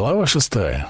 Глава шестая.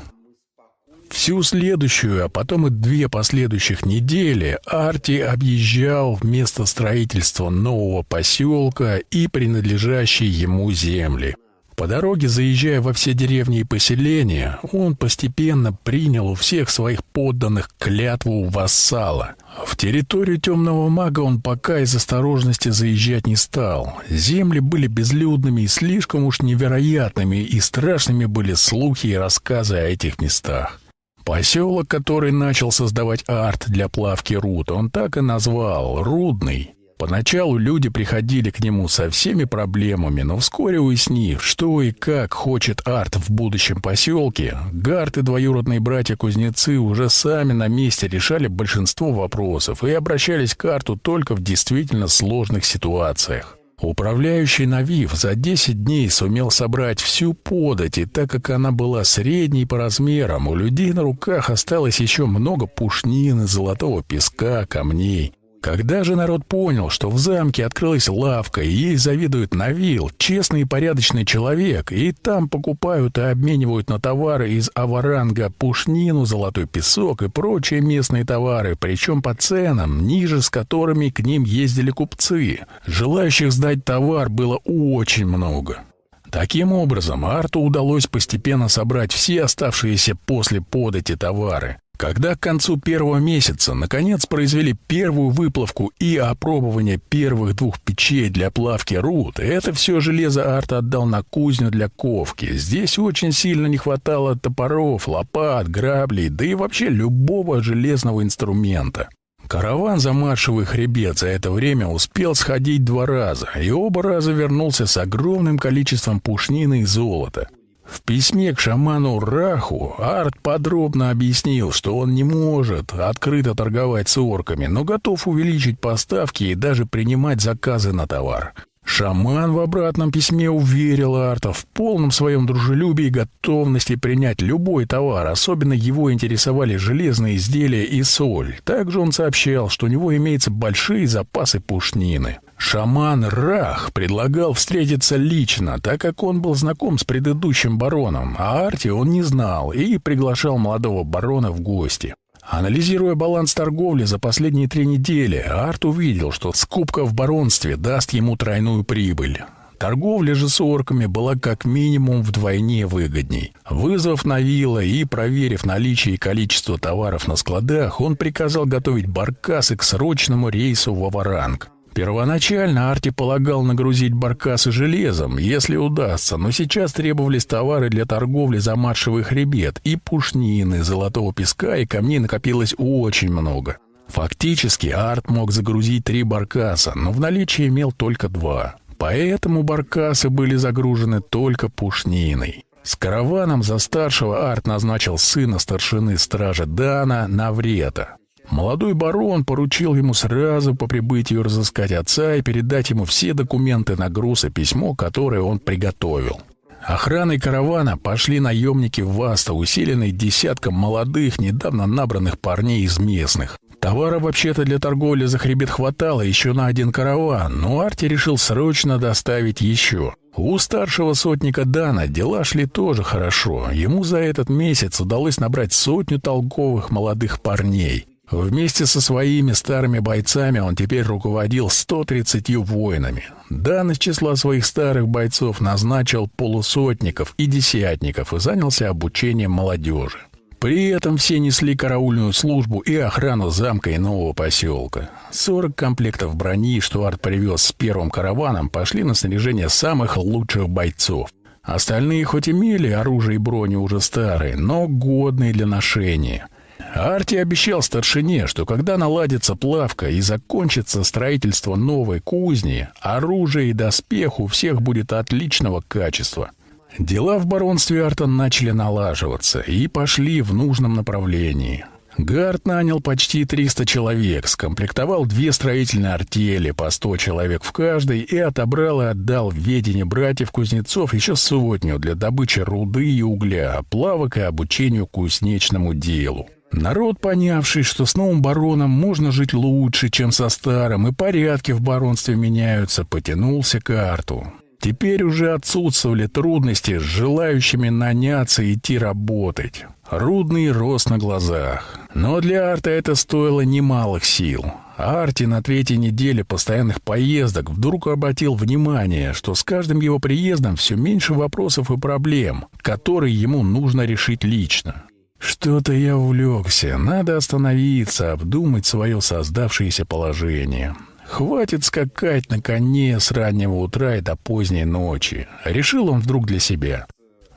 Всю следующую, а потом и две последующих недели Арти объезжал место строительства нового поселка и принадлежащие ему земли. По дороге, заезжая во все деревни и поселения, он постепенно принял у всех своих подданных клятву вассала. В территорию темного мага он пока из осторожности заезжать не стал. Земли были безлюдными и слишком уж невероятными, и страшными были слухи и рассказы о этих местах. Поселок, который начал создавать арт для плавки руд, он так и назвал — Рудный. Поначалу люди приходили к нему со всеми проблемами, но вскоре уяснив, что и как хочет арт в будущем поселке, Гарт и двоюродные братья-кузнецы уже сами на месте решали большинство вопросов и обращались к арту только в действительно сложных ситуациях. Управляющий Навив за 10 дней сумел собрать всю подать, и так как она была средней по размерам, у людей на руках осталось еще много пушнины, золотого песка, камней. Когда же народ понял, что в замке открылась лавка, и ей завидует Навил, честный и порядочный человек, и там покупают и обменивают на товары из Аваранга пушнину, золотой песок и прочие местные товары, причем по ценам, ниже с которыми к ним ездили купцы. Желающих сдать товар было очень много. Таким образом, Арту удалось постепенно собрать все оставшиеся после подати товары. Когда к концу первого месяца наконец произвели первую выплавку и опробование первых двух печей для плавки руд, это все железо Арт отдал на кузню для ковки. Здесь очень сильно не хватало топоров, лопат, граблей, да и вообще любого железного инструмента. Караван за маршевый хребет за это время успел сходить два раза, и оба раза вернулся с огромным количеством пушнины и золота. В письме к шаману Раху Арт подробно объяснил, что он не может открыто торговать с орками, но готов увеличить поставки и даже принимать заказы на товар. Шаман в обратном письме уверил Арта в полном своем дружелюбии и готовности принять любой товар, особенно его интересовали железные изделия и соль. Также он сообщал, что у него имеются большие запасы пушнины. Шаман Рах предлагал встретиться лично, так как он был знаком с предыдущим бароном, а Арти он не знал и приглашал молодого барона в гости. Анализируя баланс торговли за последние три недели, Арт увидел, что скупка в баронстве даст ему тройную прибыль. Торговля же с орками была как минимум вдвойне выгодней. Вызвав Навила и проверив наличие и количество товаров на складах, он приказал готовить баркасы к срочному рейсу в Аваранг. Первоначально Арти полагал нагрузить баркасы железом, если удастся, но сейчас требовались товары для торговли за маршевый хребет, и пушнины, золотого песка и камней накопилось очень много. Фактически Арт мог загрузить три баркаса, но в наличии имел только два. Поэтому баркасы были загружены только пушниной. С караваном за старшего Арт назначил сына старшины стража Дана Наврета. Молодой барон поручил ему сразу по прибытию разыскать отца и передать ему все документы на груз и письмо, которое он приготовил. Охраной каравана пошли наемники Васта, усиленные десятком молодых, недавно набранных парней из местных. Товара вообще-то для торговли за хребет хватало еще на один караван, но Арти решил срочно доставить еще. У старшего сотника Дана дела шли тоже хорошо. Ему за этот месяц удалось набрать сотню толковых молодых парней. Вместе со своими старыми бойцами он теперь руководил 130 воинами. Дан числа своих старых бойцов назначил полусотников и десятников и занялся обучением молодежи. При этом все несли караульную службу и охрану замка и нового поселка. 40 комплектов брони, что Арт привез с первым караваном, пошли на снаряжение самых лучших бойцов. Остальные хоть имели оружие и брони уже старые, но годные для ношения – Арти обещал старшине, что когда наладится плавка и закончится строительство новой кузни, оружие и доспех у всех будет отличного качества. Дела в баронстве Арта начали налаживаться и пошли в нужном направлении. Гард нанял почти 300 человек, скомплектовал две строительные артели по 100 человек в каждой и отобрал и отдал в ведение братьев-кузнецов еще сотню для добычи руды и угля, плавок и обучению кузнечному делу. Народ, понявший, что с новым бароном можно жить лучше, чем со старым, и порядки в баронстве меняются, потянулся к арту. Теперь уже отсутствовали трудности с желающими наняться и идти работать. Рудный рос на глазах. Но для Арта это стоило немалых сил. Арти на третьей неделе постоянных поездок вдруг обратил внимание, что с каждым его приездом все меньше вопросов и проблем, которые ему нужно решить лично. Что-то я увлекся. Надо остановиться, обдумать свое создавшееся положение. Хватит скакать на коне с раннего утра и до поздней ночи. Решил он вдруг для себя.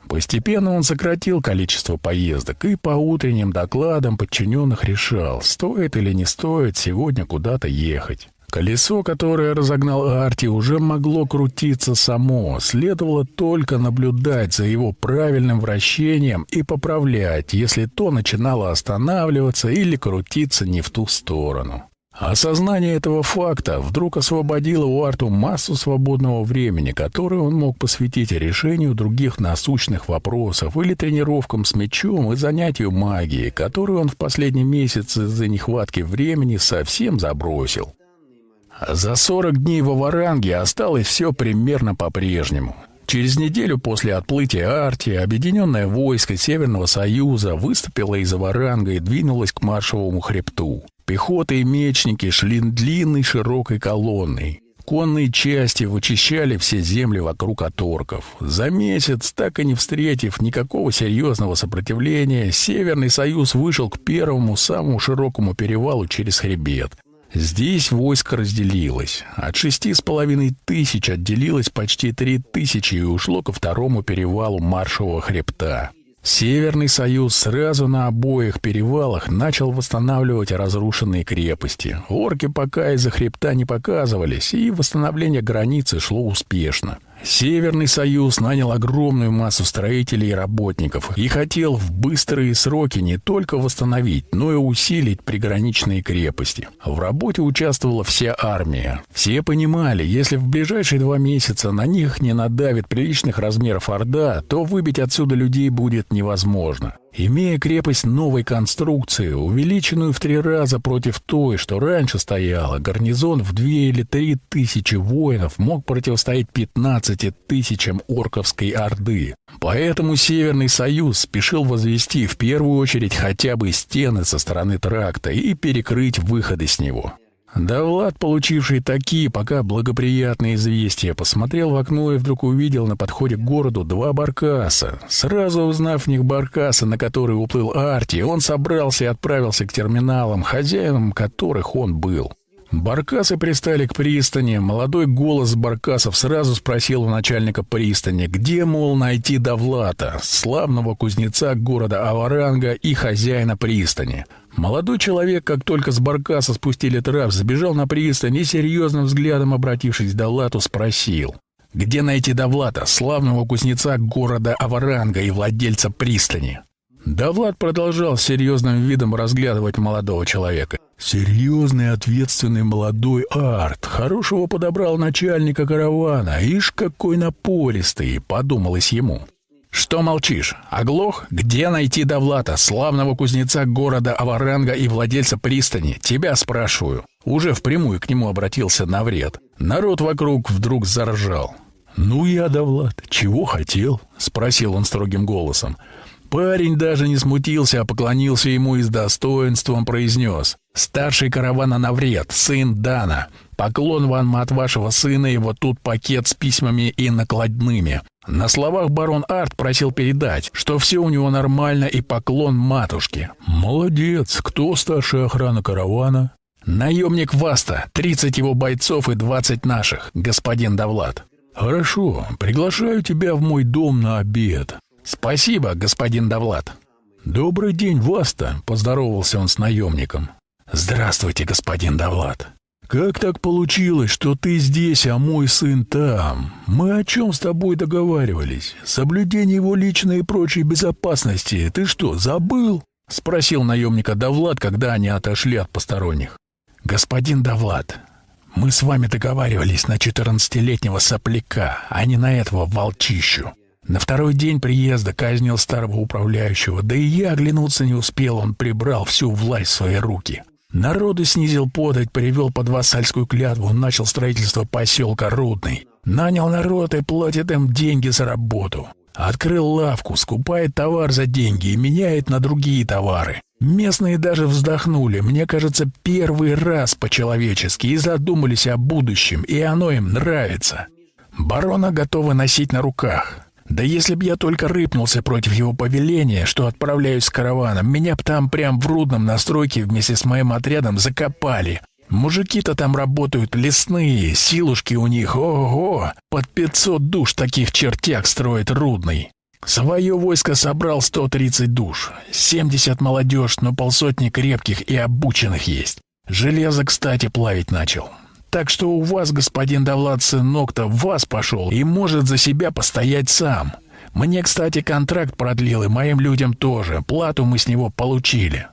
Постепенно он сократил количество поездок и по утренним докладам подчиненных решал, стоит или не стоит сегодня куда-то ехать. Колесо, которое разогнал Арти, уже могло крутиться само. Следовало только наблюдать за его правильным вращением и поправлять, если то начинало останавливаться или крутиться не в ту сторону. Осознание этого факта вдруг освободило у Арту массу свободного времени, которое он мог посвятить решению других насущных вопросов или тренировкам с мечом и занятию магией, которую он в последние месяцы из-за нехватки времени совсем забросил. За 40 дней в Аваранге осталось все примерно по-прежнему. Через неделю после отплытия Арти объединенное войско Северного Союза выступило из Аваранга и двинулось к Маршевому хребту. Пехота и мечники шли длинной широкой колонной. Конные части вычищали все земли вокруг оторков. За месяц, так и не встретив никакого серьезного сопротивления, Северный Союз вышел к первому самому широкому перевалу через хребет. Здесь войско разделилось. От шести с половиной тысяч отделилось почти три тысячи и ушло ко второму перевалу Маршевого хребта. Северный Союз сразу на обоих перевалах начал восстанавливать разрушенные крепости. Орки пока из-за хребта не показывались, и восстановление границы шло успешно. Северный Союз нанял огромную массу строителей и работников и хотел в быстрые сроки не только восстановить, но и усилить приграничные крепости. В работе участвовала вся армия. Все понимали, если в ближайшие два месяца на них не надавит приличных размеров Орда, то выбить отсюда людей будет невозможно. Имея крепость новой конструкции, увеличенную в три раза против той, что раньше стояла, гарнизон в две или три тысячи воинов мог противостоять 15 тысячам орковской орды. Поэтому Северный Союз спешил возвести в первую очередь хотя бы стены со стороны тракта и перекрыть выходы с него. Да Влад, получивший такие пока благоприятные известия, посмотрел в окно и вдруг увидел на подходе к городу два баркаса. Сразу узнав в них баркаса, на который уплыл Арти, он собрался и отправился к терминалам, хозяином которых он был. Баркасы пристали к пристани. Молодой голос баркасов сразу спросил у начальника пристани, где, мол, найти Давлата, славного кузнеца города Аваранга и хозяина пристани. Молодой человек, как только с баркаса спустили трап, забежал на пристань и, серьезным взглядом обратившись к Давлату, спросил. «Где найти Давлата, славного кузнеца города Аваранга и владельца пристани?» Давлат продолжал серьезным видом разглядывать молодого человека. Серьезный, ответственный молодой арт. Хорошего подобрал начальника каравана. Ишь, какой напористый, подумалось ему. «Что молчишь? Оглох? Где найти Давлата, славного кузнеца города Аваранга и владельца пристани? Тебя спрашиваю». Уже впрямую к нему обратился Навред. Народ вокруг вдруг заржал. «Ну я, Давлат, чего хотел?» — спросил он строгим голосом. Парень даже не смутился, а поклонился ему и с достоинством произнес. «Старший каравана Навред, сын Дана. Поклон вам от вашего сына, и вот тут пакет с письмами и накладными. На словах барон Арт просил передать, что все у него нормально и поклон матушке. Молодец. Кто старшая охрана каравана? Наемник Васта, 30 его бойцов и 20 наших, господин Давлад. Хорошо, приглашаю тебя в мой дом на обед. Спасибо, господин Давлад. Добрый день, Васта, поздоровался он с наемником. Здравствуйте, господин Давлад. «Как так получилось, что ты здесь, а мой сын там? Мы о чем с тобой договаривались? Соблюдение его личной и прочей безопасности. Ты что, забыл?» — спросил наемника Давлад, когда они отошли от посторонних. «Господин Давлад, мы с вами договаривались на четырнадцатилетнего сопляка, а не на этого волчищу. На второй день приезда казнил старого управляющего, да и я оглянуться не успел, он прибрал всю власть в свои руки». Народу снизил подать, привел под вассальскую клятву, начал строительство поселка Рудный. Нанял народ и платит им деньги за работу. Открыл лавку, скупает товар за деньги и меняет на другие товары. Местные даже вздохнули, мне кажется, первый раз по-человечески и задумались о будущем, и оно им нравится. Барона готовы носить на руках. Да если б я только рыпнулся против его повеления, что отправляюсь с караваном, меня б там прям в Рудном на стройке вместе с моим отрядом закопали. Мужики-то там работают лесные, силушки у них, ого, под пятьсот душ таких чертяк строит Рудный. Свое войско собрал 130 душ, 70 молодежь, но полсотни крепких и обученных есть. Железо, кстати, плавить начал. Так что у вас, господин Давлад, сынок-то в вас пошел и может за себя постоять сам. Мне, кстати, контракт продлил, и моим людям тоже. Плату мы с него получили».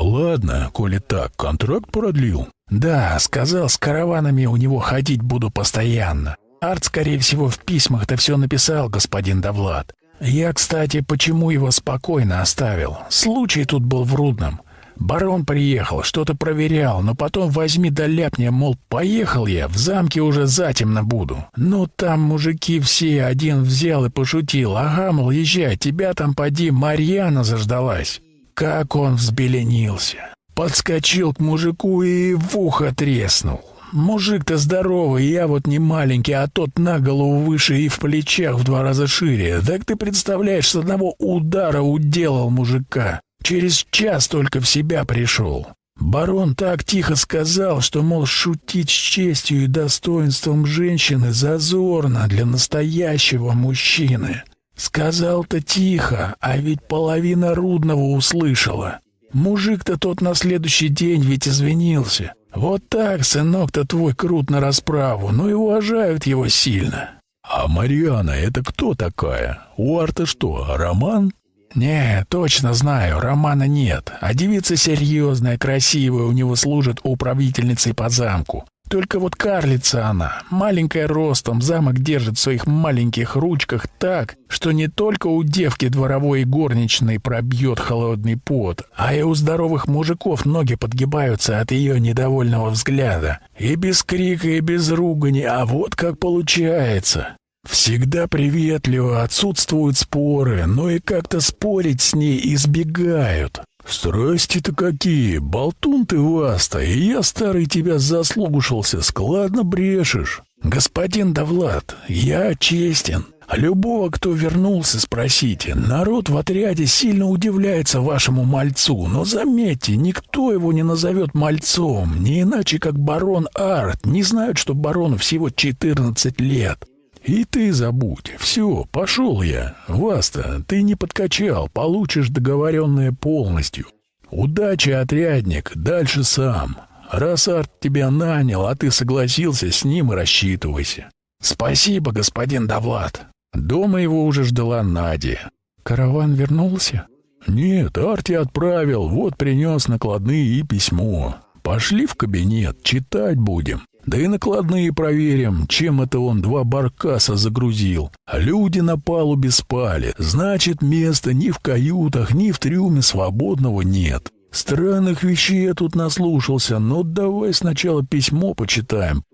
«Ладно, коли так, контракт продлил». «Да, сказал, с караванами у него ходить буду постоянно. Арт, скорее всего, в письмах-то все написал, господин Давлад. Я, кстати, почему его спокойно оставил? Случай тут был в Рудном. Барон приехал, что-то проверял, но потом возьми да ляпни, мол, поехал я, в замке уже затемно буду. Ну, там мужики все, один взял и пошутил. Ага, мол, езжай, тебя там поди, Марьяна заждалась. Как он взбеленился. Подскочил к мужику и в ухо треснул. Мужик-то здоровый, я вот не маленький, а тот на голову выше и в плечах в два раза шире. Так ты представляешь, с одного удара уделал мужика. Через час только в себя пришел. Барон так тихо сказал, что, мол, шутить с честью и достоинством женщины зазорно для настоящего мужчины. Сказал-то тихо, а ведь половина Рудного услышала. Мужик-то тот на следующий день ведь извинился. Вот так, сынок-то твой крут на расправу, ну и уважают его сильно. А Мариана это кто такая? У Арта что, роман? Не, точно знаю, романа нет. А девица серьезная, красивая, у него служит управительницей по замку. Только вот карлица она, маленькая ростом, замок держит в своих маленьких ручках так, что не только у девки дворовой и горничной пробьет холодный пот, а и у здоровых мужиков ноги подгибаются от ее недовольного взгляда. И без крика, и без ругани, а вот как получается. Всегда приветливо, отсутствуют споры, но и как-то спорить с ней избегают. «Страсти-то какие! Болтун ты, Васта, и я, старый, тебя заслушался, складно брешешь!» «Господин Давлад, я честен. Любого, кто вернулся, спросите. Народ в отряде сильно удивляется вашему мальцу, но заметьте, никто его не назовет мальцом, не иначе, как барон Арт. Не знают, что барону всего 14 лет. И ты забудь. Все, пошел я. Васта, ты не подкачал, получишь договоренное полностью. Удачи, отрядник, дальше сам. Раз Арт тебя нанял, а ты согласился с ним и рассчитывайся. Спасибо, господин Давлад. Дома его уже ждала Надя. Караван вернулся? Нет, Арти отправил, вот принес накладные и письмо. Пошли в кабинет, читать будем. Да и накладные проверим, чем это он два баркаса загрузил. Люди на палубе спали. Значит, места ни в каютах, ни в трюме свободного нет. Странных вещей я тут наслушался, но давай сначала письмо почитаем.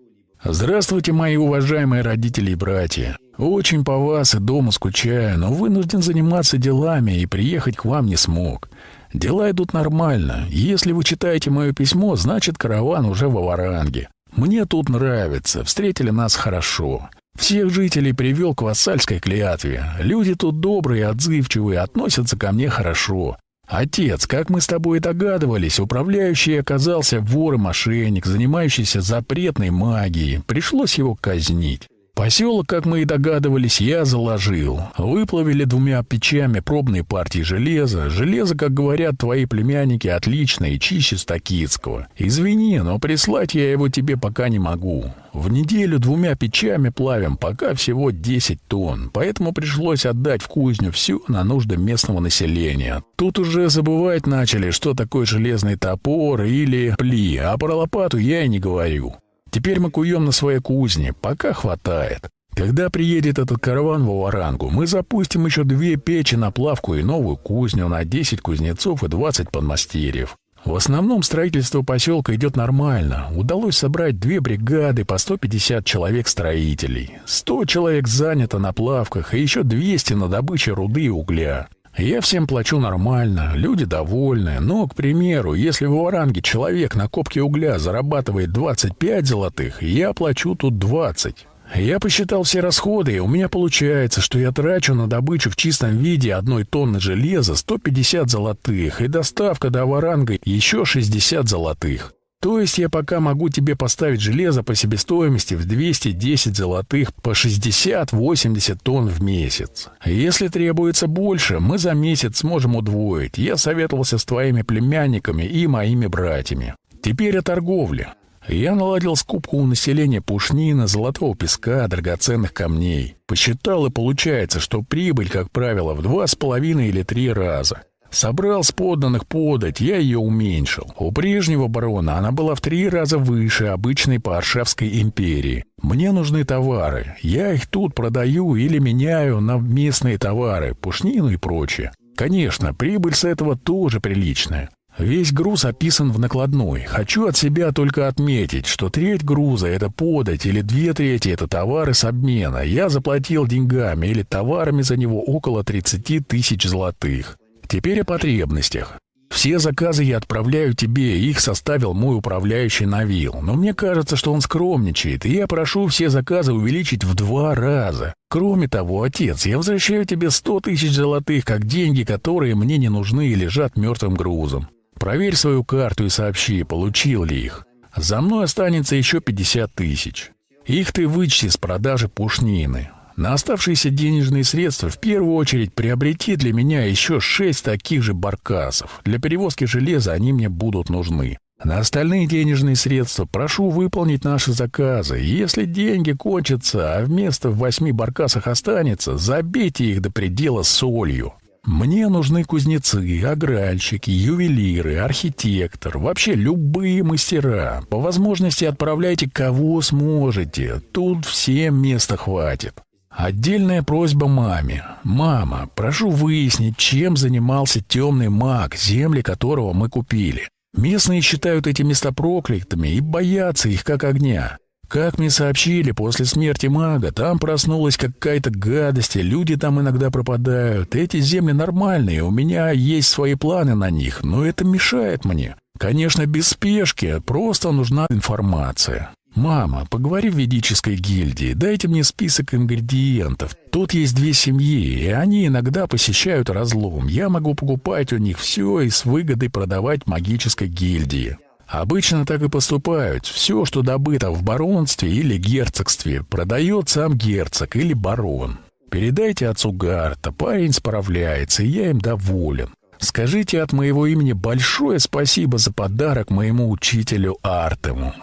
Здравствуйте, мои уважаемые родители и братья. Очень по вас и дома скучаю, но вынужден заниматься делами и приехать к вам не смог. Дела идут нормально. Если вы читаете мое письмо, значит караван уже в Аваранге. Мне тут нравится, встретили нас хорошо. Всех жителей привел к вассальской клятве. Люди тут добрые, отзывчивые, относятся ко мне хорошо. Отец, как мы с тобой догадывались, управляющий оказался вор и мошенник, занимающийся запретной магией. Пришлось его казнить. Поселок, как мы и догадывались, я заложил. Выплавили двумя печами пробные партии железа. Железо, как говорят твои племянники, отличное и чище стакитского. Извини, но прислать я его тебе пока не могу. В неделю двумя печами плавим, пока всего 10 тонн. Поэтому пришлось отдать в кузню всю на нужды местного населения. Тут уже забывать начали, что такое железный топор или пли, а про лопату я и не говорю. Теперь мы куем на своей кузне, пока хватает. Когда приедет этот караван в Варангу, мы запустим еще две печи на плавку и новую кузню на 10 кузнецов и 20 подмастерьев. В основном строительство поселка идет нормально. Удалось собрать две бригады по 150 человек строителей. 100 человек занято на плавках и еще 200 на добыче руды и угля. Я всем плачу нормально, люди довольны. Но, к примеру, если в Варанге человек на копке угля зарабатывает 25 золотых, я плачу тут 20. Я посчитал все расходы, и у меня получается, что я трачу на добычу в чистом виде одной тонны железа 150 золотых, и доставка до Варанга еще 60 золотых. То есть я пока могу тебе поставить железо по себестоимости в 210 золотых по 60-80 тонн в месяц. Если требуется больше, мы за месяц сможем удвоить. Я советовался с твоими племянниками и моими братьями. Теперь о торговле. Я наладил скупку у населения пушнина, золотого песка, драгоценных камней. Посчитал и получается, что прибыль, как правило, в два с половиной или три раза. Собрал с подданных подать, я ее уменьшил. У прежнего барона она была в три раза выше обычной по Аршавской империи. Мне нужны товары. Я их тут продаю или меняю на местные товары, пушнину и прочее. Конечно, прибыль с этого тоже приличная. Весь груз описан в накладной. Хочу от себя только отметить, что треть груза — это подать, или две трети — это товары с обмена. Я заплатил деньгами или товарами за него около 30 тысяч золотых. Теперь о потребностях. Все заказы я отправляю тебе, их составил мой управляющий Навил. Но мне кажется, что он скромничает, и я прошу все заказы увеличить в два раза. Кроме того, отец, я возвращаю тебе сто тысяч золотых, как деньги, которые мне не нужны и лежат мертвым грузом. Проверь свою карту и сообщи, получил ли их. За мной останется еще 50 тысяч. Их ты вычти с продажи пушнины. На оставшиеся денежные средства в первую очередь приобрети для меня еще шесть таких же баркасов. Для перевозки железа они мне будут нужны. На остальные денежные средства прошу выполнить наши заказы. Если деньги кончатся, а вместо в восьми баркасах останется, забейте их до предела солью. Мне нужны кузнецы, огральщики, ювелиры, архитектор, вообще любые мастера. По возможности отправляйте кого сможете. Тут всем места хватит. Отдельная просьба маме. «Мама, прошу выяснить, чем занимался темный маг, земли которого мы купили. Местные считают эти места проклятыми и боятся их как огня. Как мне сообщили, после смерти мага там проснулась какая-то гадость, и люди там иногда пропадают. Эти земли нормальные, у меня есть свои планы на них, но это мешает мне. Конечно, без спешки, просто нужна информация. «Мама, поговори в ведической гильдии, дайте мне список ингредиентов. Тут есть две семьи, и они иногда посещают разлом. Я могу покупать у них все и с выгодой продавать магической гильдии». Обычно так и поступают. Все, что добыто в баронстве или герцогстве, продает сам герцог или барон. Передайте отцу Гарта, парень справляется, и я им доволен. Скажите от моего имени большое спасибо за подарок моему учителю Артему.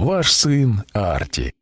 Ваш сын Арти.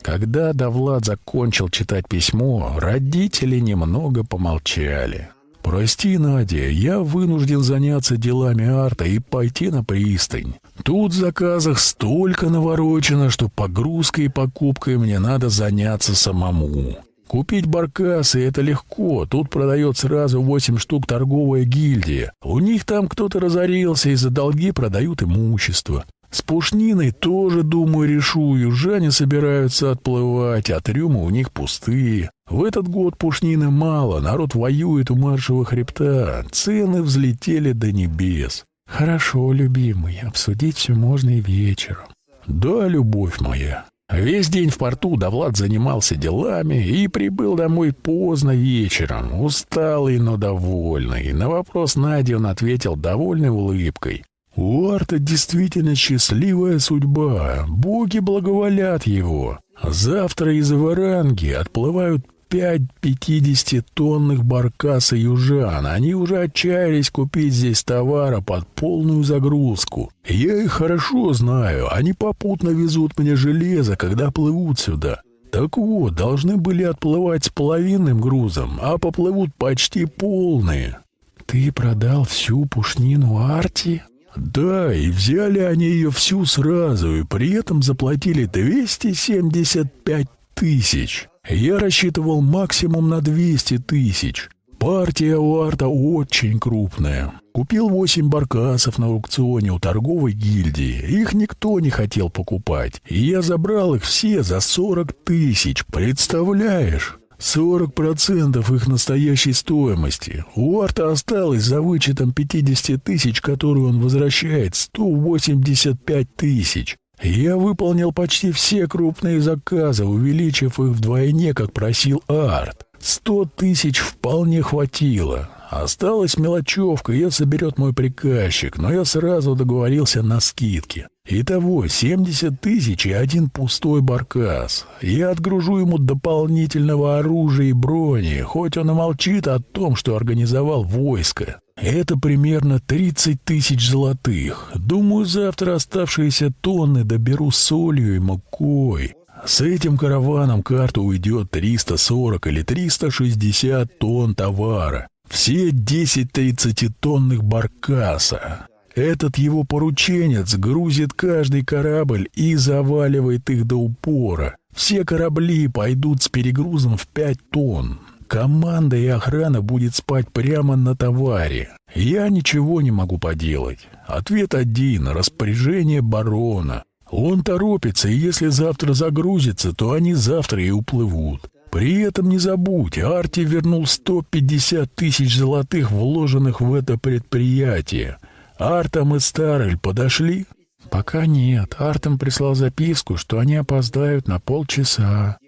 Когда Давлад закончил читать письмо, родители немного помолчали. «Прости, Надя, я вынужден заняться делами арта и пойти на пристань. Тут в заказах столько наворочено, что погрузкой и покупкой мне надо заняться самому. Купить баркасы — это легко. Тут продает сразу восемь штук торговая гильдия. У них там кто-то разорился и за долги продают имущество. С пушниной тоже, думаю, решу. Южане собираются отплывать, а трюмы у них пустые. В этот год пушнины мало, народ воюет у маршевого хребта. Цены взлетели до небес. Хорошо, любимый, обсудить все можно и вечером. Да, любовь моя. Весь день в порту Давлад занимался делами и прибыл домой поздно вечером, усталый, но довольный. На вопрос Нади он ответил довольной улыбкой. У Арта действительно счастливая судьба. Боги благоволят его. Завтра из Варанги отплывают пять пятидесятитонных баркаса южан. Они уже отчаялись купить здесь товара под полную загрузку. Я их хорошо знаю. Они попутно везут мне железо, когда плывут сюда. Так вот, должны были отплывать с половинным грузом, а поплывут почти полные. Ты продал всю пушнину Арти? Да, и взяли они ее всю сразу, и при этом заплатили 275 тысяч. Я рассчитывал максимум на 200 тысяч. Партия у Арта очень крупная. Купил восемь баркасов на аукционе у торговой гильдии. Их никто не хотел покупать. И я забрал их все за сорок тысяч. Представляешь? Сорок процентов их настоящей стоимости. У Арта осталось за вычетом 50 тысяч, которые он возвращает, 185 тысяч. Я выполнил почти все крупные заказы, увеличив их вдвойне, как просил Арт. Сто тысяч вполне хватило. Осталась мелочевка, ее соберет мой приказчик, но я сразу договорился на скидки. Итого 70 тысяч и один пустой баркас. Я отгружу ему дополнительного оружия и брони, хоть он и молчит о том, что организовал войско. Это примерно 30 тысяч золотых. Думаю, завтра оставшиеся тонны доберу солью и мукой. С этим караваном карту уйдет 340 или 360 тонн товара. Все 10 30-тонных баркаса. Этот его порученец грузит каждый корабль и заваливает их до упора. Все корабли пойдут с перегрузом в 5 тонн. Команда и охрана будет спать прямо на товаре. Я ничего не могу поделать. Ответ один — распоряжение барона. Он торопится, и если завтра загрузится, то они завтра и уплывут. При этом не забудь, Арти вернул 150 тысяч золотых, вложенных в это предприятие. Артам и Старель подошли? Пока нет. Артам прислал записку, что они опоздают на полчаса.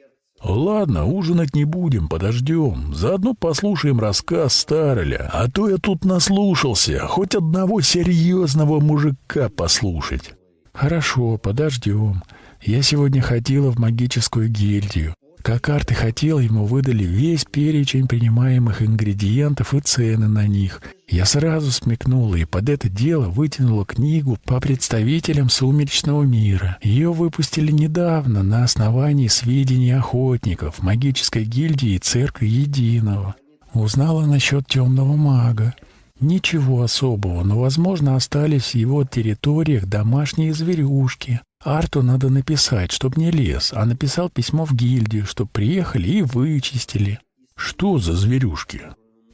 Ладно, ужинать не будем, подождем. Заодно послушаем рассказ Стареля. А то я тут наслушался, хоть одного серьезного мужика послушать. Хорошо, подождем. Я сегодня ходила в магическую гильдию. Как Арт и хотел, ему выдали весь перечень принимаемых ингредиентов и цены на них. Я сразу смекнула и под это дело вытянула книгу по представителям сумеречного мира. Ее выпустили недавно на основании сведений охотников, магической гильдии и церкви Единого. Узнала насчет темного мага. Ничего особого, но, возможно, остались в его территориях домашние зверюшки. Арту надо написать, чтоб не лез, а написал письмо в гильдию, чтоб приехали и вычистили. Что за зверюшки?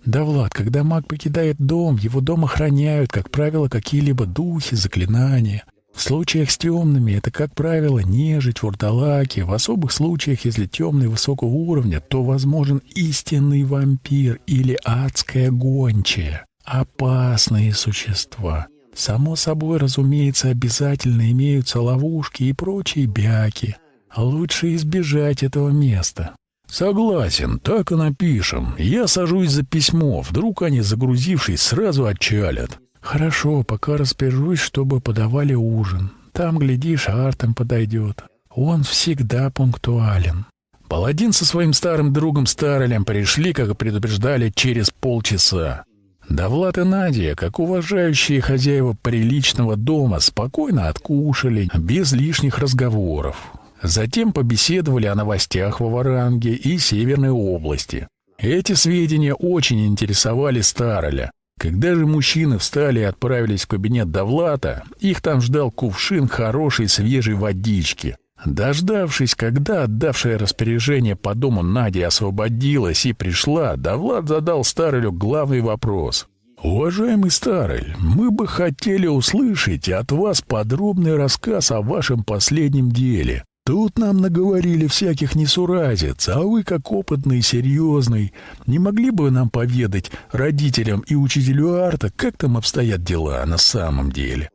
Да, Влад, когда маг покидает дом, его дом охраняют, как правило, какие-либо духи, заклинания. В случаях с темными это, как правило, нежить, вурдалаки. В особых случаях, если темный высокого уровня, то возможен истинный вампир или адская гончая. Опасные существа. Само собой, разумеется, обязательно имеются ловушки и прочие бяки. Лучше избежать этого места. Согласен, так и напишем. Я сажусь за письмо, вдруг они, загрузившись, сразу отчалят. Хорошо, пока распоряжусь, чтобы подавали ужин. Там, глядишь, Артем подойдет. Он всегда пунктуален. Паладин со своим старым другом Старолем пришли, как и предупреждали, через полчаса. Да Влад и Надя, как уважающие хозяева приличного дома, спокойно откушали, без лишних разговоров. Затем побеседовали о новостях в Варанге и Северной области. Эти сведения очень интересовали Староля. Когда же мужчины встали и отправились в кабинет Довлата, их там ждал кувшин хорошей свежей водички. Дождавшись, когда отдавшая распоряжение по дому Надя освободилась и пришла, Давлад задал Старелю главный вопрос. «Уважаемый Старель, мы бы хотели услышать от вас подробный рассказ о вашем последнем деле. Тут нам наговорили всяких несуразиц, а вы, как опытный и серьезный, не могли бы нам поведать родителям и учителю арта, как там обстоят дела на самом деле?»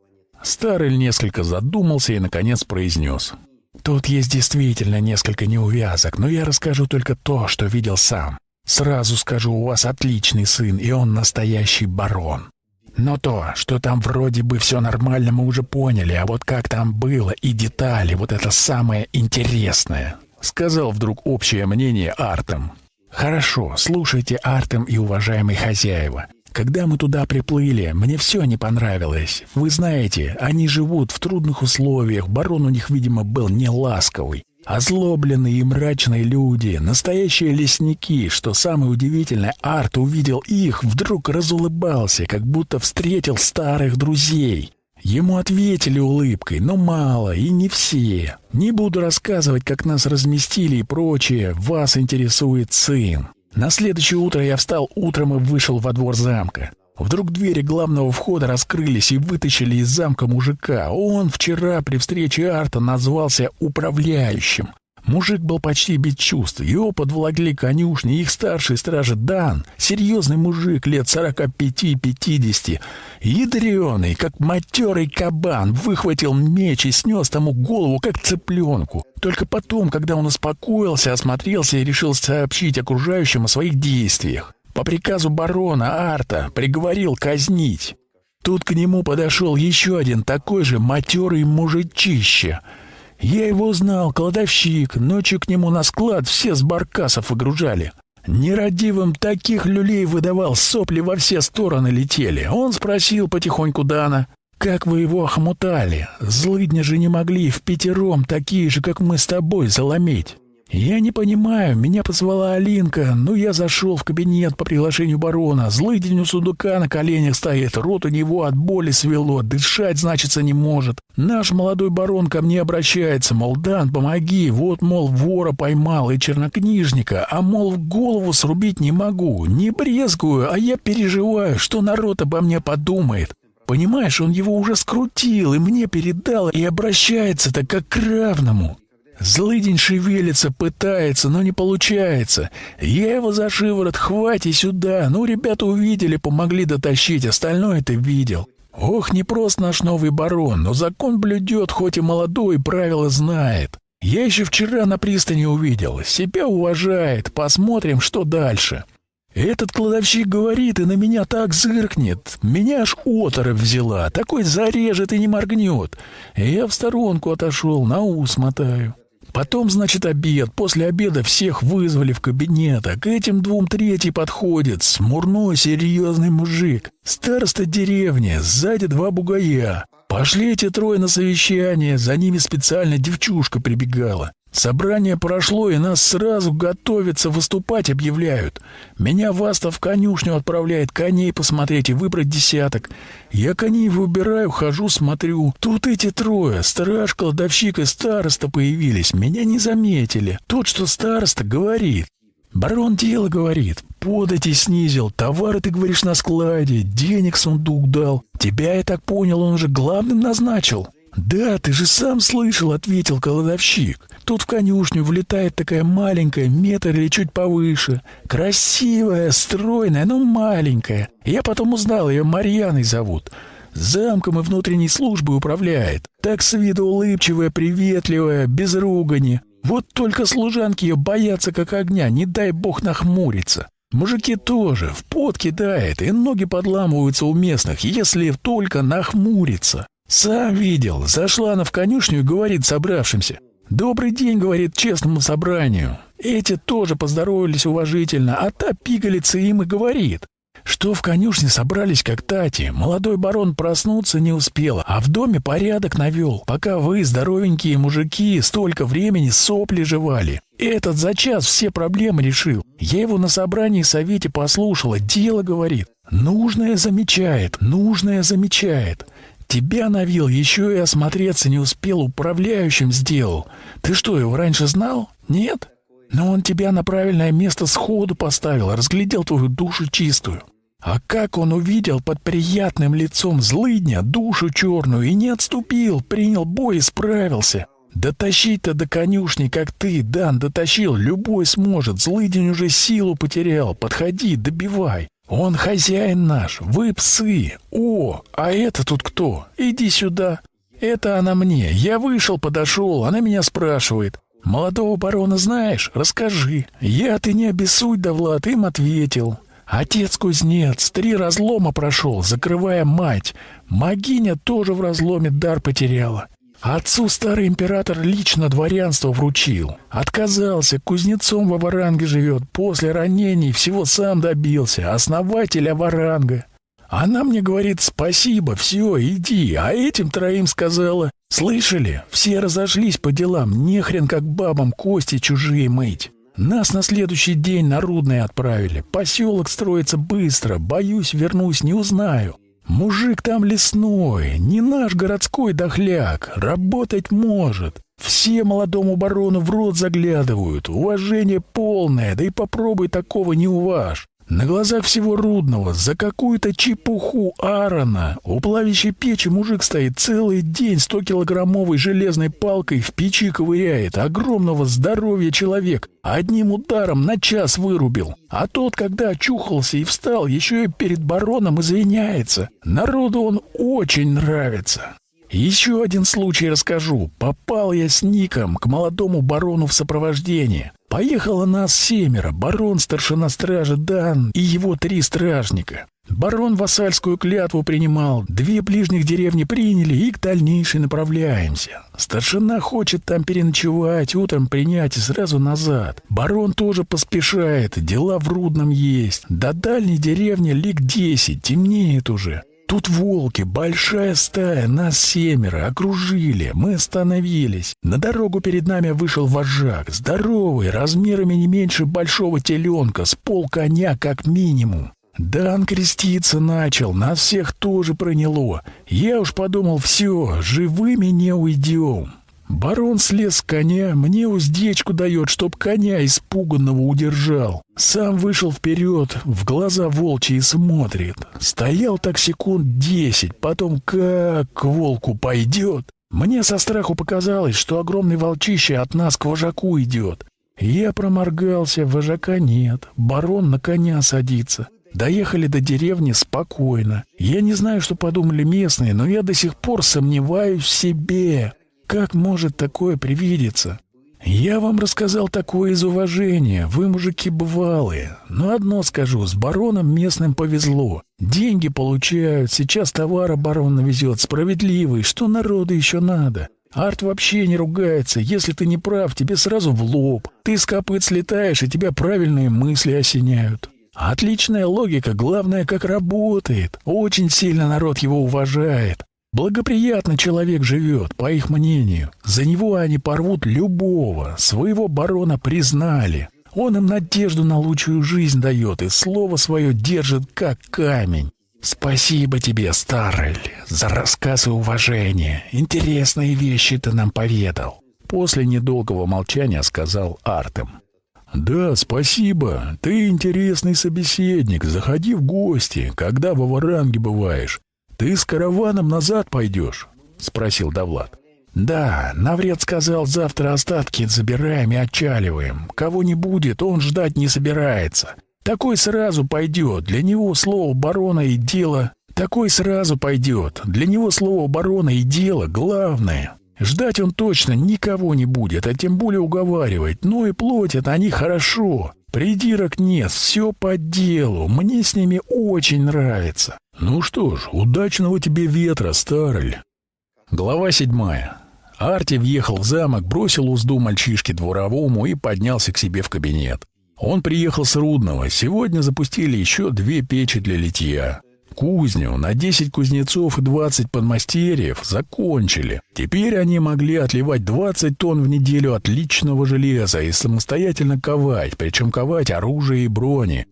Старель несколько задумался и, наконец, произнес. Тут есть действительно несколько неувязок, но я расскажу только то, что видел сам. Сразу скажу, у вас отличный сын, и он настоящий барон. Но то, что там вроде бы все нормально, мы уже поняли, а вот как там было и детали, вот это самое интересное», — сказал вдруг общее мнение Артем. «Хорошо, слушайте, Артем и уважаемые хозяева. Когда мы туда приплыли, мне все не понравилось. Вы знаете, они живут в трудных условиях, барон у них, видимо, был не ласковый. Озлобленные и мрачные люди, настоящие лесники, что самое удивительное, Арт увидел их, вдруг разулыбался, как будто встретил старых друзей. Ему ответили улыбкой, но мало, и не все. Не буду рассказывать, как нас разместили и прочее, вас интересует сын. На следующее утро я встал утром и вышел во двор замка. Вдруг двери главного входа раскрылись и вытащили из замка мужика. Он вчера при встрече Арта назвался управляющим. Мужик был почти без чувств. Его подвлагли конюшни, их старший стражи Дан. Серьезный мужик лет сорока пяти-пятидесяти. Ядреный, как матерый кабан, выхватил меч и снес тому голову, как цыпленку. Только потом, когда он успокоился, осмотрелся и решил сообщить окружающим о своих действиях. По приказу барона Арта приговорил казнить. Тут к нему подошел еще один такой же матерый мужичище — я его знал, кладовщик. Ночью к нему на склад все с баркасов выгружали. Нерадивым таких люлей выдавал, сопли во все стороны летели. Он спросил потихоньку Дана, «Как вы его охмутали? Злыдни же не могли в пятером такие же, как мы с тобой, заломить». «Я не понимаю. Меня позвала Алинка. Ну, я зашел в кабинет по приглашению барона. Злый день у сундука на коленях стоит. Рот у него от боли свело. Дышать, значится, не может. Наш молодой барон ко мне обращается. Мол, Дан, помоги. Вот, мол, вора поймал и чернокнижника. А, мол, в голову срубить не могу. Не брезгую, а я переживаю, что народ обо мне подумает. Понимаешь, он его уже скрутил и мне передал, и обращается-то как к равному. Злыдень шевелится, пытается, но не получается. Я его за шиворот, хвати сюда. Ну, ребята увидели, помогли дотащить, остальное ты видел. Ох, не просто наш новый барон, но закон блюдет, хоть и молодой, правила знает. Я еще вчера на пристани увидел. Себя уважает. Посмотрим, что дальше. Этот кладовщик говорит и на меня так зыркнет. Меня аж оторопь взяла. Такой зарежет и не моргнет. Я в сторонку отошел, на ус мотаю. Потом, значит, обед. После обеда всех вызвали в кабинет, а к этим двум третий подходит. Смурной, серьезный мужик. Староста деревни, сзади два бугая. Пошли эти трое на совещание, за ними специально девчушка прибегала. Собрание прошло, и нас сразу готовятся выступать объявляют. Меня Васта в конюшню отправляет коней посмотреть и выбрать десяток. Я коней выбираю, хожу, смотрю. Тут эти трое, страж, кладовщик и староста появились. Меня не заметили. Тот, что староста, говорит. Барон дело говорит. Подати снизил, товары, ты говоришь, на складе, денег сундук дал. Тебя, я так понял, он уже главным назначил. «Да, ты же сам слышал», — ответил кладовщик. «Тут в конюшню влетает такая маленькая, метр или чуть повыше. Красивая, стройная, но маленькая. Я потом узнал, ее Марьяной зовут. Замком и внутренней службой управляет. Так с виду улыбчивая, приветливая, без ругани. Вот только служанки ее боятся как огня, не дай бог нахмуриться. Мужики тоже, в пот кидает, и ноги подламываются у местных, если только нахмуриться. «Сам видел. Зашла она в конюшню и говорит собравшимся. «Добрый день», — говорит, — «честному собранию». Эти тоже поздоровались уважительно, а та пигалица им и говорит, что в конюшне собрались как тати. Молодой барон проснуться не успел, а в доме порядок навел, пока вы, здоровенькие мужики, столько времени сопли жевали. Этот за час все проблемы решил. Я его на собрании совете послушала, дело говорит. Нужное замечает, нужное замечает. Тебя навил, еще и осмотреться не успел, управляющим сделал. Ты что, его раньше знал? Нет? Но он тебя на правильное место сходу поставил, разглядел твою душу чистую. А как он увидел под приятным лицом злыдня душу черную и не отступил, принял бой и справился. Дотащить-то до конюшни, как ты, Дан, дотащил, любой сможет. Злыдень уже силу потерял. Подходи, добивай. «Он хозяин наш, вы псы! О, а это тут кто? Иди сюда!» «Это она мне. Я вышел, подошел, она меня спрашивает. Молодого барона знаешь? Расскажи. Я, ты не обессудь, да Влад, им ответил. Отец-кузнец, три разлома прошел, закрывая мать. Магиня тоже в разломе дар потеряла. Отцу старый император лично дворянство вручил. Отказался, кузнецом в Аваранге живет. После ранений всего сам добился. Основатель Аваранга. Она мне говорит «спасибо, все, иди», а этим троим сказала «слышали, все разошлись по делам, нехрен как бабам кости чужие мыть». Нас на следующий день на Рудное отправили. Поселок строится быстро, боюсь, вернусь, не узнаю. Мужик там лесной, не наш городской дохляк, работать может. Все молодому барону в рот заглядывают, уважение полное, да и попробуй такого не уваж. На глазах всего Рудного за какую-то чепуху Аарона у плавящей печи мужик стоит целый день сто килограммовой железной палкой в печи ковыряет. Огромного здоровья человек одним ударом на час вырубил. А тот, когда очухался и встал, еще и перед бароном извиняется. Народу он очень нравится. Еще один случай расскажу. Попал я с Ником к молодому барону в сопровождении. Поехало нас семеро, барон, старшина стражи Дан и его три стражника. Барон вассальскую клятву принимал, две ближних деревни приняли и к дальнейшей направляемся. Старшина хочет там переночевать, утром принять и сразу назад. Барон тоже поспешает, дела в Рудном есть. До дальней деревни лик десять, темнеет уже. Тут волки, большая стая, нас семеро, окружили. Мы остановились. На дорогу перед нами вышел вожак, здоровый, размерами не меньше большого теленка, с пол коня как минимум. Дан креститься начал, нас всех тоже проняло. Я уж подумал, все, живыми не уйдем. Барон слез с коня, мне уздечку дает, чтоб коня испуганного удержал. Сам вышел вперед, в глаза волчьи смотрит. Стоял так секунд десять, потом как к волку пойдет. Мне со страху показалось, что огромный волчище от нас к вожаку идет. Я проморгался, вожака нет, барон на коня садится. Доехали до деревни спокойно. Я не знаю, что подумали местные, но я до сих пор сомневаюсь в себе. Как может такое привидеться? Я вам рассказал такое из уважения, вы мужики бывалые. Но одно скажу, с бароном местным повезло. Деньги получают, сейчас товара барон навезет, справедливый, что народу еще надо? Арт вообще не ругается, если ты не прав, тебе сразу в лоб. Ты с копыт слетаешь, и тебя правильные мысли осеняют. Отличная логика, главное, как работает. Очень сильно народ его уважает. Благоприятно человек живет, по их мнению. За него они порвут любого. Своего барона признали. Он им надежду на лучшую жизнь дает и слово свое держит как камень. Спасибо тебе, Старрель, за рассказ и уважение. Интересные вещи ты нам поведал. После недолгого молчания сказал Артем. «Да, спасибо. Ты интересный собеседник. Заходи в гости, когда в Аваранге бываешь. «Ты с караваном назад пойдешь?» — спросил Давлад. «Да, Навред сказал, завтра остатки забираем и отчаливаем. Кого не будет, он ждать не собирается. Такой сразу пойдет. Для него слово барона и дело... Такой сразу пойдет. Для него слово барона и дело главное. Ждать он точно никого не будет, а тем более уговаривать. Ну и платят они хорошо. Придирок нет, все по делу. Мне с ними очень нравится. Ну что ж, удачного тебе ветра, старый. Глава седьмая. Арти въехал в замок, бросил узду мальчишке дворовому и поднялся к себе в кабинет. Он приехал с Рудного. Сегодня запустили еще две печи для литья. Кузню на 10 кузнецов и 20 подмастерьев закончили. Теперь они могли отливать 20 тонн в неделю отличного железа и самостоятельно ковать, причем ковать оружие и брони.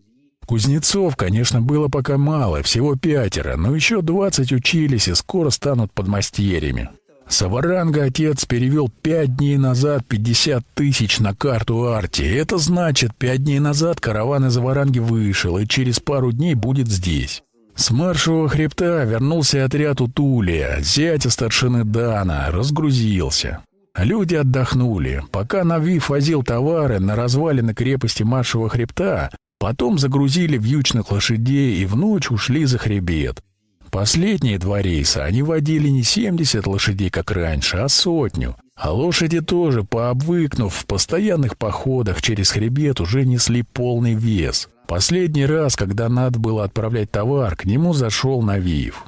Кузнецов, конечно, было пока мало, всего пятеро, но еще 20 учились и скоро станут подмастерьями. Саваранга отец перевел пять дней назад 50 тысяч на карту Арти. Это значит, пять дней назад караван из Аваранги вышел и через пару дней будет здесь. С маршевого хребта вернулся отряд Утулия, зятя старшины Дана, разгрузился. Люди отдохнули. Пока Навив возил товары на развалины крепости маршевого хребта, потом загрузили вьючных лошадей и в ночь ушли за хребет. Последние два рейса они водили не 70 лошадей, как раньше, а сотню. А лошади тоже, пообвыкнув в постоянных походах через хребет, уже несли полный вес. Последний раз, когда надо было отправлять товар, к нему зашел Навиев.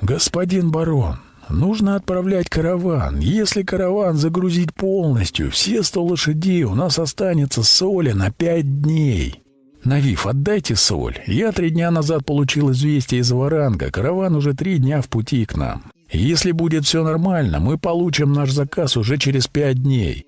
«Господин барон, нужно отправлять караван. Если караван загрузить полностью, все сто лошадей, у нас останется соли на пять дней». «Навив, отдайте соль. Я три дня назад получил известие из Варанга. Караван уже три дня в пути к нам. Если будет все нормально, мы получим наш заказ уже через пять дней.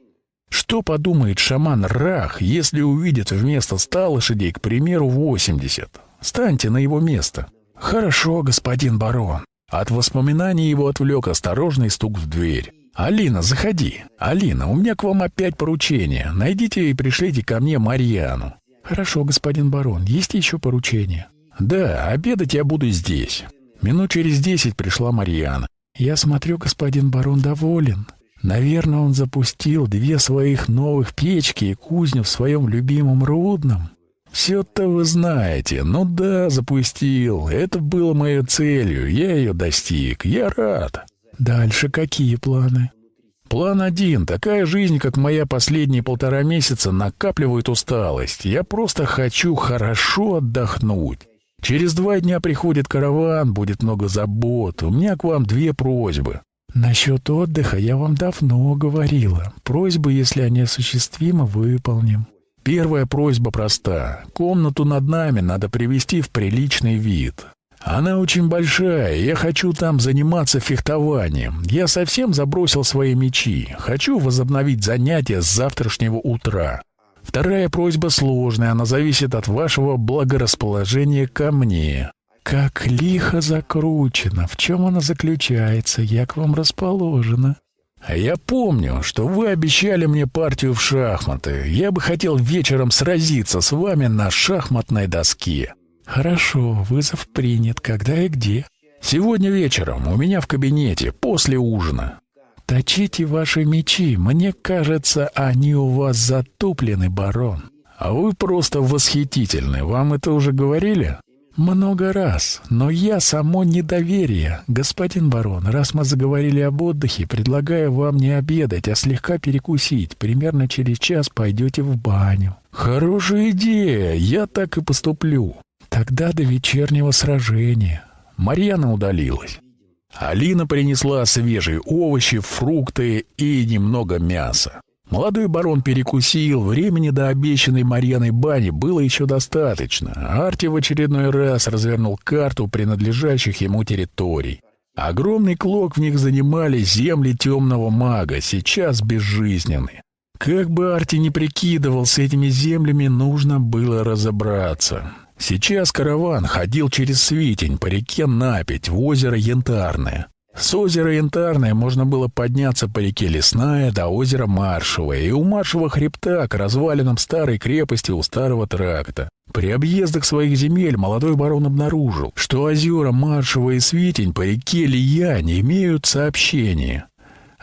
Что подумает шаман Рах, если увидит вместо ста лошадей, к примеру, восемьдесят? Станьте на его место. «Хорошо, господин барон». От воспоминаний его отвлек осторожный стук в дверь. «Алина, заходи. Алина, у меня к вам опять поручение. Найдите и пришлите ко мне Марьяну». «Хорошо, господин барон. Есть еще поручение?» «Да, обедать я буду здесь». Минут через десять пришла Марьяна. «Я смотрю, господин барон доволен. Наверное, он запустил две своих новых печки и кузню в своем любимом Рудном. Все-то вы знаете. Ну да, запустил. Это было моей целью. Я ее достиг. Я рад. Дальше какие планы? План один. Такая жизнь, как моя последние полтора месяца, накапливает усталость. Я просто хочу хорошо отдохнуть. Через два дня приходит караван, будет много забот. У меня к вам две просьбы. Насчет отдыха я вам давно говорила. Просьбы, если они осуществимы, выполним. Первая просьба проста. Комнату над нами надо привести в приличный вид. Она очень большая, я хочу там заниматься фехтованием. Я совсем забросил свои мечи. Хочу возобновить занятия с завтрашнего утра. Вторая просьба сложная, она зависит от вашего благорасположения ко мне. Как лихо закручено. В чем она заключается? Я к вам расположена. А я помню, что вы обещали мне партию в шахматы. Я бы хотел вечером сразиться с вами на шахматной доске. Хорошо, вызов принят. Когда и где? Сегодня вечером, у меня в кабинете, после ужина. Точите ваши мечи. Мне кажется, они у вас затуплены, барон. А вы просто восхитительны. Вам это уже говорили? «Много раз, но я само недоверие. Господин барон, раз мы заговорили об отдыхе, предлагаю вам не обедать, а слегка перекусить. Примерно через час пойдете в баню». «Хорошая идея, я так и поступлю». «Тогда до вечернего сражения». Марьяна удалилась. Алина принесла свежие овощи, фрукты и немного мяса. Молодой барон перекусил, времени до обещанной Марьяной бани было еще достаточно. Арти в очередной раз развернул карту принадлежащих ему территорий. Огромный клок в них занимали земли темного мага, сейчас безжизненные. Как бы Арти не прикидывал, с этими землями нужно было разобраться. Сейчас караван ходил через Свитень по реке Напить в озеро Янтарное. С озера Янтарное можно было подняться по реке Лесная до озера Маршевое и у Маршевого хребта к развалинам старой крепости у старого тракта. При объездах своих земель молодой барон обнаружил, что озера Маршево и Свитень по реке Лиянь имеют сообщение.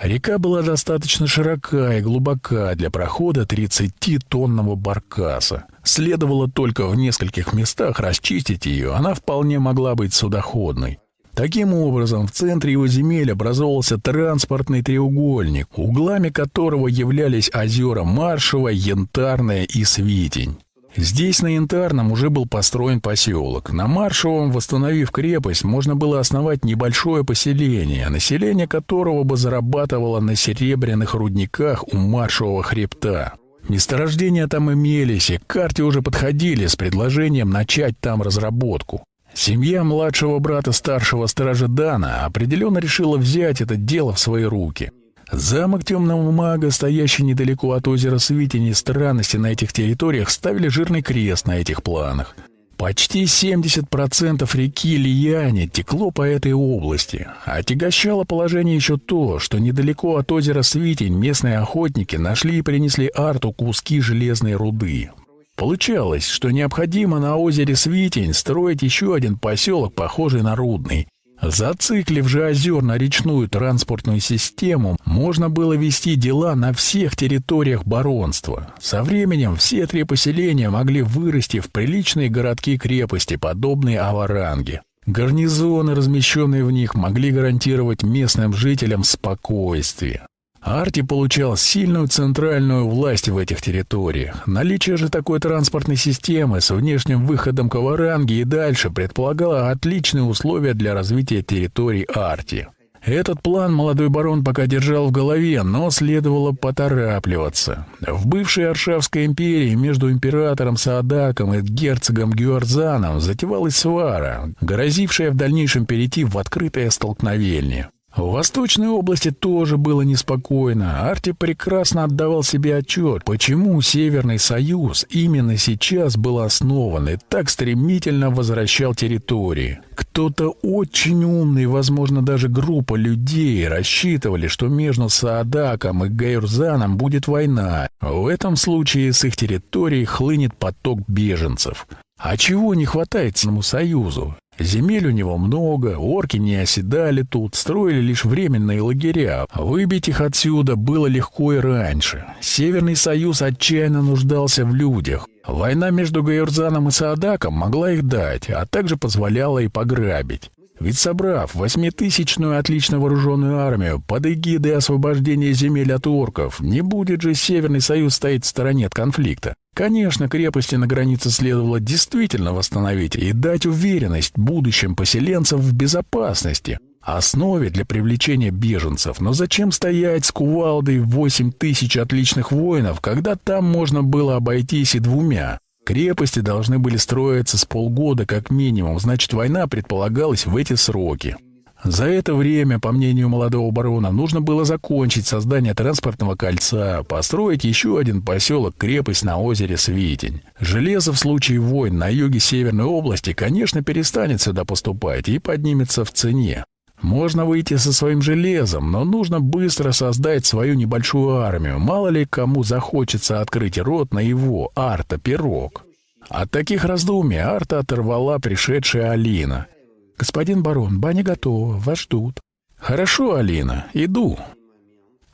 Река была достаточно широка и глубока для прохода 30-тонного баркаса. Следовало только в нескольких местах расчистить ее, она вполне могла быть судоходной. Таким образом, в центре его земель образовался транспортный треугольник, углами которого являлись озера Маршево, Янтарное и Свитень. Здесь, на Янтарном, уже был построен поселок. На Маршевом, восстановив крепость, можно было основать небольшое поселение, население которого бы зарабатывало на серебряных рудниках у Маршевого хребта. Месторождения там имелись, и к карте уже подходили с предложением начать там разработку. Семья младшего брата старшего стража Дана определенно решила взять это дело в свои руки. Замок темного мага, стоящий недалеко от озера Свитини, странности на этих территориях ставили жирный крест на этих планах. Почти 70% реки Лияни текло по этой области. Отягощало положение еще то, что недалеко от озера Свитень местные охотники нашли и принесли Арту куски железной руды. Получалось, что необходимо на озере Свитень строить еще один поселок, похожий на Рудный. Зациклив же озерно-речную транспортную систему, можно было вести дела на всех территориях баронства. Со временем все три поселения могли вырасти в приличные городки-крепости, подобные Аваранге. Гарнизоны, размещенные в них, могли гарантировать местным жителям спокойствие. Арти получал сильную центральную власть в этих территориях. Наличие же такой транспортной системы с внешним выходом к Аваранге и дальше предполагало отличные условия для развития территорий Арти. Этот план молодой барон пока держал в голове, но следовало поторапливаться. В бывшей Аршавской империи между императором Саадаком и герцогом Гюарзаном затевалась свара, грозившая в дальнейшем перейти в открытое столкновение. В Восточной области тоже было неспокойно. Арти прекрасно отдавал себе отчет, почему Северный Союз именно сейчас был основан и так стремительно возвращал территории. Кто-то очень умный, возможно, даже группа людей рассчитывали, что между Саадаком и Гайрзаном будет война. В этом случае с их территории хлынет поток беженцев. А чего не хватает Союзу? Земель у него много, орки не оседали тут, строили лишь временные лагеря. Выбить их отсюда было легко и раньше. Северный Союз отчаянно нуждался в людях. Война между Гайорзаном и Саадаком могла их дать, а также позволяла и пограбить. Ведь собрав восьмитысячную отлично вооруженную армию под эгидой освобождения земель от орков, не будет же Северный Союз стоять в стороне от конфликта. Конечно, крепости на границе следовало действительно восстановить и дать уверенность будущим поселенцам в безопасности, основе для привлечения беженцев. Но зачем стоять с кувалдой восемь тысяч отличных воинов, когда там можно было обойтись и двумя? Крепости должны были строиться с полгода как минимум, значит, война предполагалась в эти сроки. За это время, по мнению молодого барона, нужно было закончить создание транспортного кольца, построить еще один поселок-крепость на озере Свитень. Железо в случае войн на юге Северной области, конечно, перестанет сюда поступать и поднимется в цене. Можно выйти со своим железом, но нужно быстро создать свою небольшую армию. Мало ли кому захочется открыть рот на его, Арта, пирог. От таких раздумий Арта оторвала пришедшая Алина. «Господин барон, баня готова, вас ждут». «Хорошо, Алина, иду».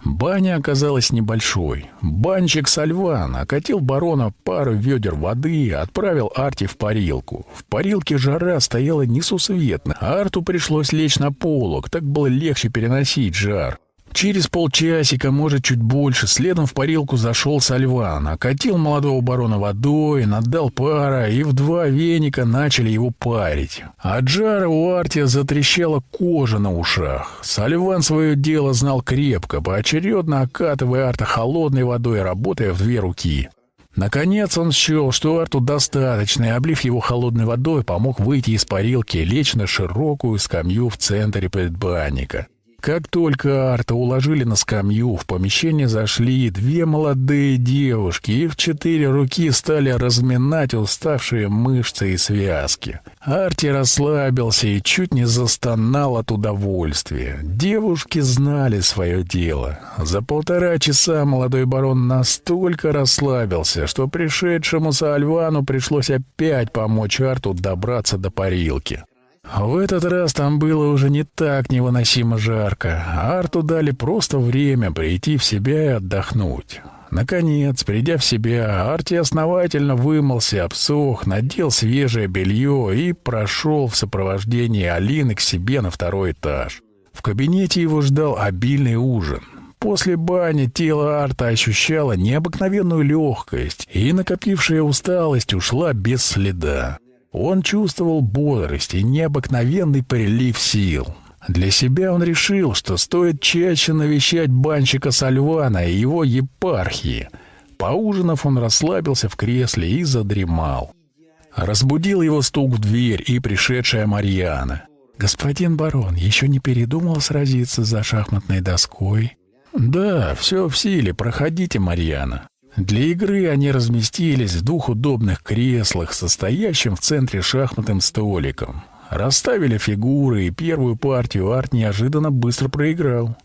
Баня оказалась небольшой. Банчик Сальван окатил барона пару ведер воды и отправил Арти в парилку. В парилке жара стояла несусветно, Арту пришлось лечь на полок, так было легче переносить жар. Через полчасика, может, чуть больше, следом в парилку зашел Сальван, окатил молодого барона водой, надал пара, и в два веника начали его парить. От жара у Артия затрещала кожа на ушах. Сальван свое дело знал крепко, поочередно окатывая Арта холодной водой, работая в две руки. Наконец он счел, что Арту достаточно, и, облив его холодной водой, помог выйти из парилки и лечь на широкую скамью в центре предбанника. Как только Арта уложили на скамью, в помещение зашли две молодые девушки и в четыре руки стали разминать уставшие мышцы и связки. Арти расслабился и чуть не застонал от удовольствия. Девушки знали свое дело. За полтора часа молодой барон настолько расслабился, что пришедшему Сальвану пришлось опять помочь Арту добраться до парилки. В этот раз там было уже не так невыносимо жарко. Арту дали просто время прийти в себя и отдохнуть. Наконец, придя в себя, Арти основательно вымылся, обсох, надел свежее белье и прошел в сопровождении Алины к себе на второй этаж. В кабинете его ждал обильный ужин. После бани тело Арта ощущало необыкновенную легкость, и накопившая усталость ушла без следа. Он чувствовал бодрость и необыкновенный прилив сил. Для себя он решил, что стоит чаще навещать банщика Сальвана и его епархии. Поужинав, он расслабился в кресле и задремал. Разбудил его стук в дверь и пришедшая Марьяна. «Господин барон еще не передумал сразиться за шахматной доской?» «Да, все в силе. Проходите, Марьяна». Для игры они разместились в двух удобных креслах, состоящим в центре шахматным столиком. Расставили фигуры, и первую партию Арт неожиданно быстро проиграл.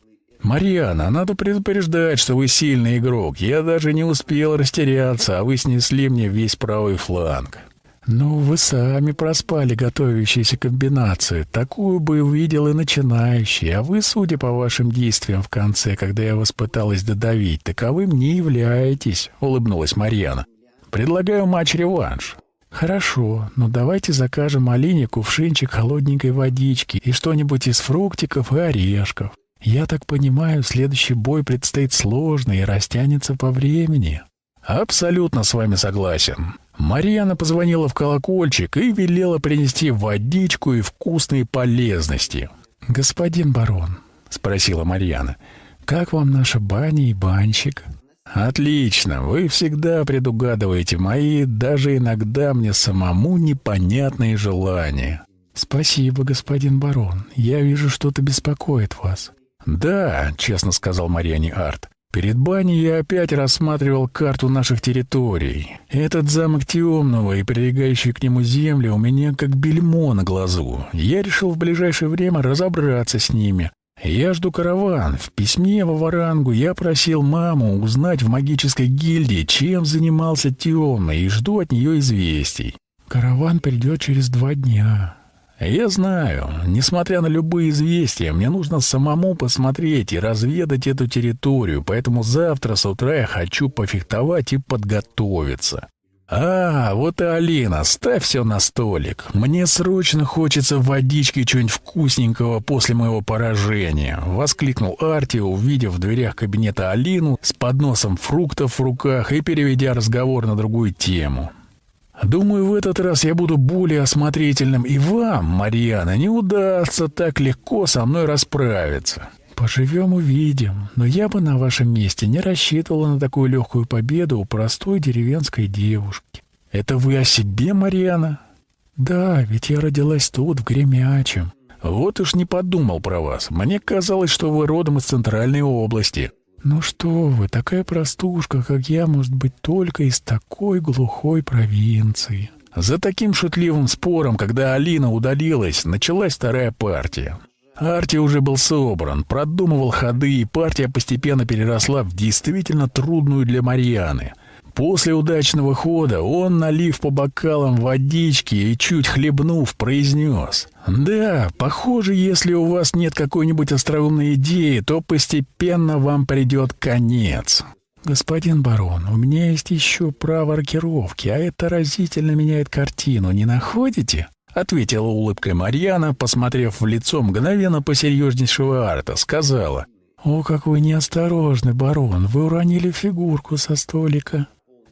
«Марьяна, надо предупреждать, что вы сильный игрок. Я даже не успел растеряться, а вы снесли мне весь правый фланг. «Ну, вы сами проспали готовящиеся комбинации. Такую бы увидел и начинающий. А вы, судя по вашим действиям в конце, когда я вас пыталась додавить, таковым не являетесь», — улыбнулась Марьяна. «Предлагаю матч-реванш». «Хорошо, но давайте закажем Алине кувшинчик холодненькой водички и что-нибудь из фруктиков и орешков. Я так понимаю, следующий бой предстоит сложный и растянется по времени». «Абсолютно с вами согласен. Марьяна позвонила в колокольчик и велела принести водичку и вкусные полезности. «Господин барон», — спросила Марьяна, — «как вам наша баня и банщик?» «Отлично, вы всегда предугадываете мои, даже иногда мне самому непонятные желания». «Спасибо, господин барон. Я вижу, что-то беспокоит вас». «Да», — честно сказал Марьяне Арт. «Перед баней я опять рассматривал карту наших территорий. Этот замок темного и прилегающие к нему земли у меня как бельмо на глазу. Я решил в ближайшее время разобраться с ними. Я жду караван. В письме в Варангу я просил маму узнать в магической гильдии, чем занимался темный, и жду от нее известий. Караван придет через два дня. Я знаю, несмотря на любые известия, мне нужно самому посмотреть и разведать эту территорию, поэтому завтра с утра я хочу пофехтовать и подготовиться. «А, вот и Алина, ставь все на столик. Мне срочно хочется водички чего-нибудь вкусненького после моего поражения», — воскликнул Арти, увидев в дверях кабинета Алину с подносом фруктов в руках и переведя разговор на другую тему. «Думаю, в этот раз я буду более осмотрительным, и вам, Марьяна, не удастся так легко со мной расправиться. «Поживем — увидим. Но я бы на вашем месте не рассчитывала на такую легкую победу у простой деревенской девушки». «Это вы о себе, Марьяна?» «Да, ведь я родилась тут, в Гремячем». «Вот уж не подумал про вас. Мне казалось, что вы родом из центральной области». «Ну что вы, такая простушка, как я, может быть только из такой глухой провинции». За таким шутливым спором, когда Алина удалилась, началась вторая партия. Арти уже был собран, продумывал ходы, и партия постепенно переросла в действительно трудную для Марьяны. После удачного хода он, налив по бокалам водички и чуть хлебнув, произнес. «Да, похоже, если у вас нет какой-нибудь остроумной идеи, то постепенно вам придет конец». «Господин барон, у меня есть еще право рокировки, а это разительно меняет картину, не находите?» — ответила улыбкой Марьяна, посмотрев в лицо мгновенно посерьезнейшего Арта, сказала. «О, как вы неосторожны, барон, вы уронили фигурку со столика».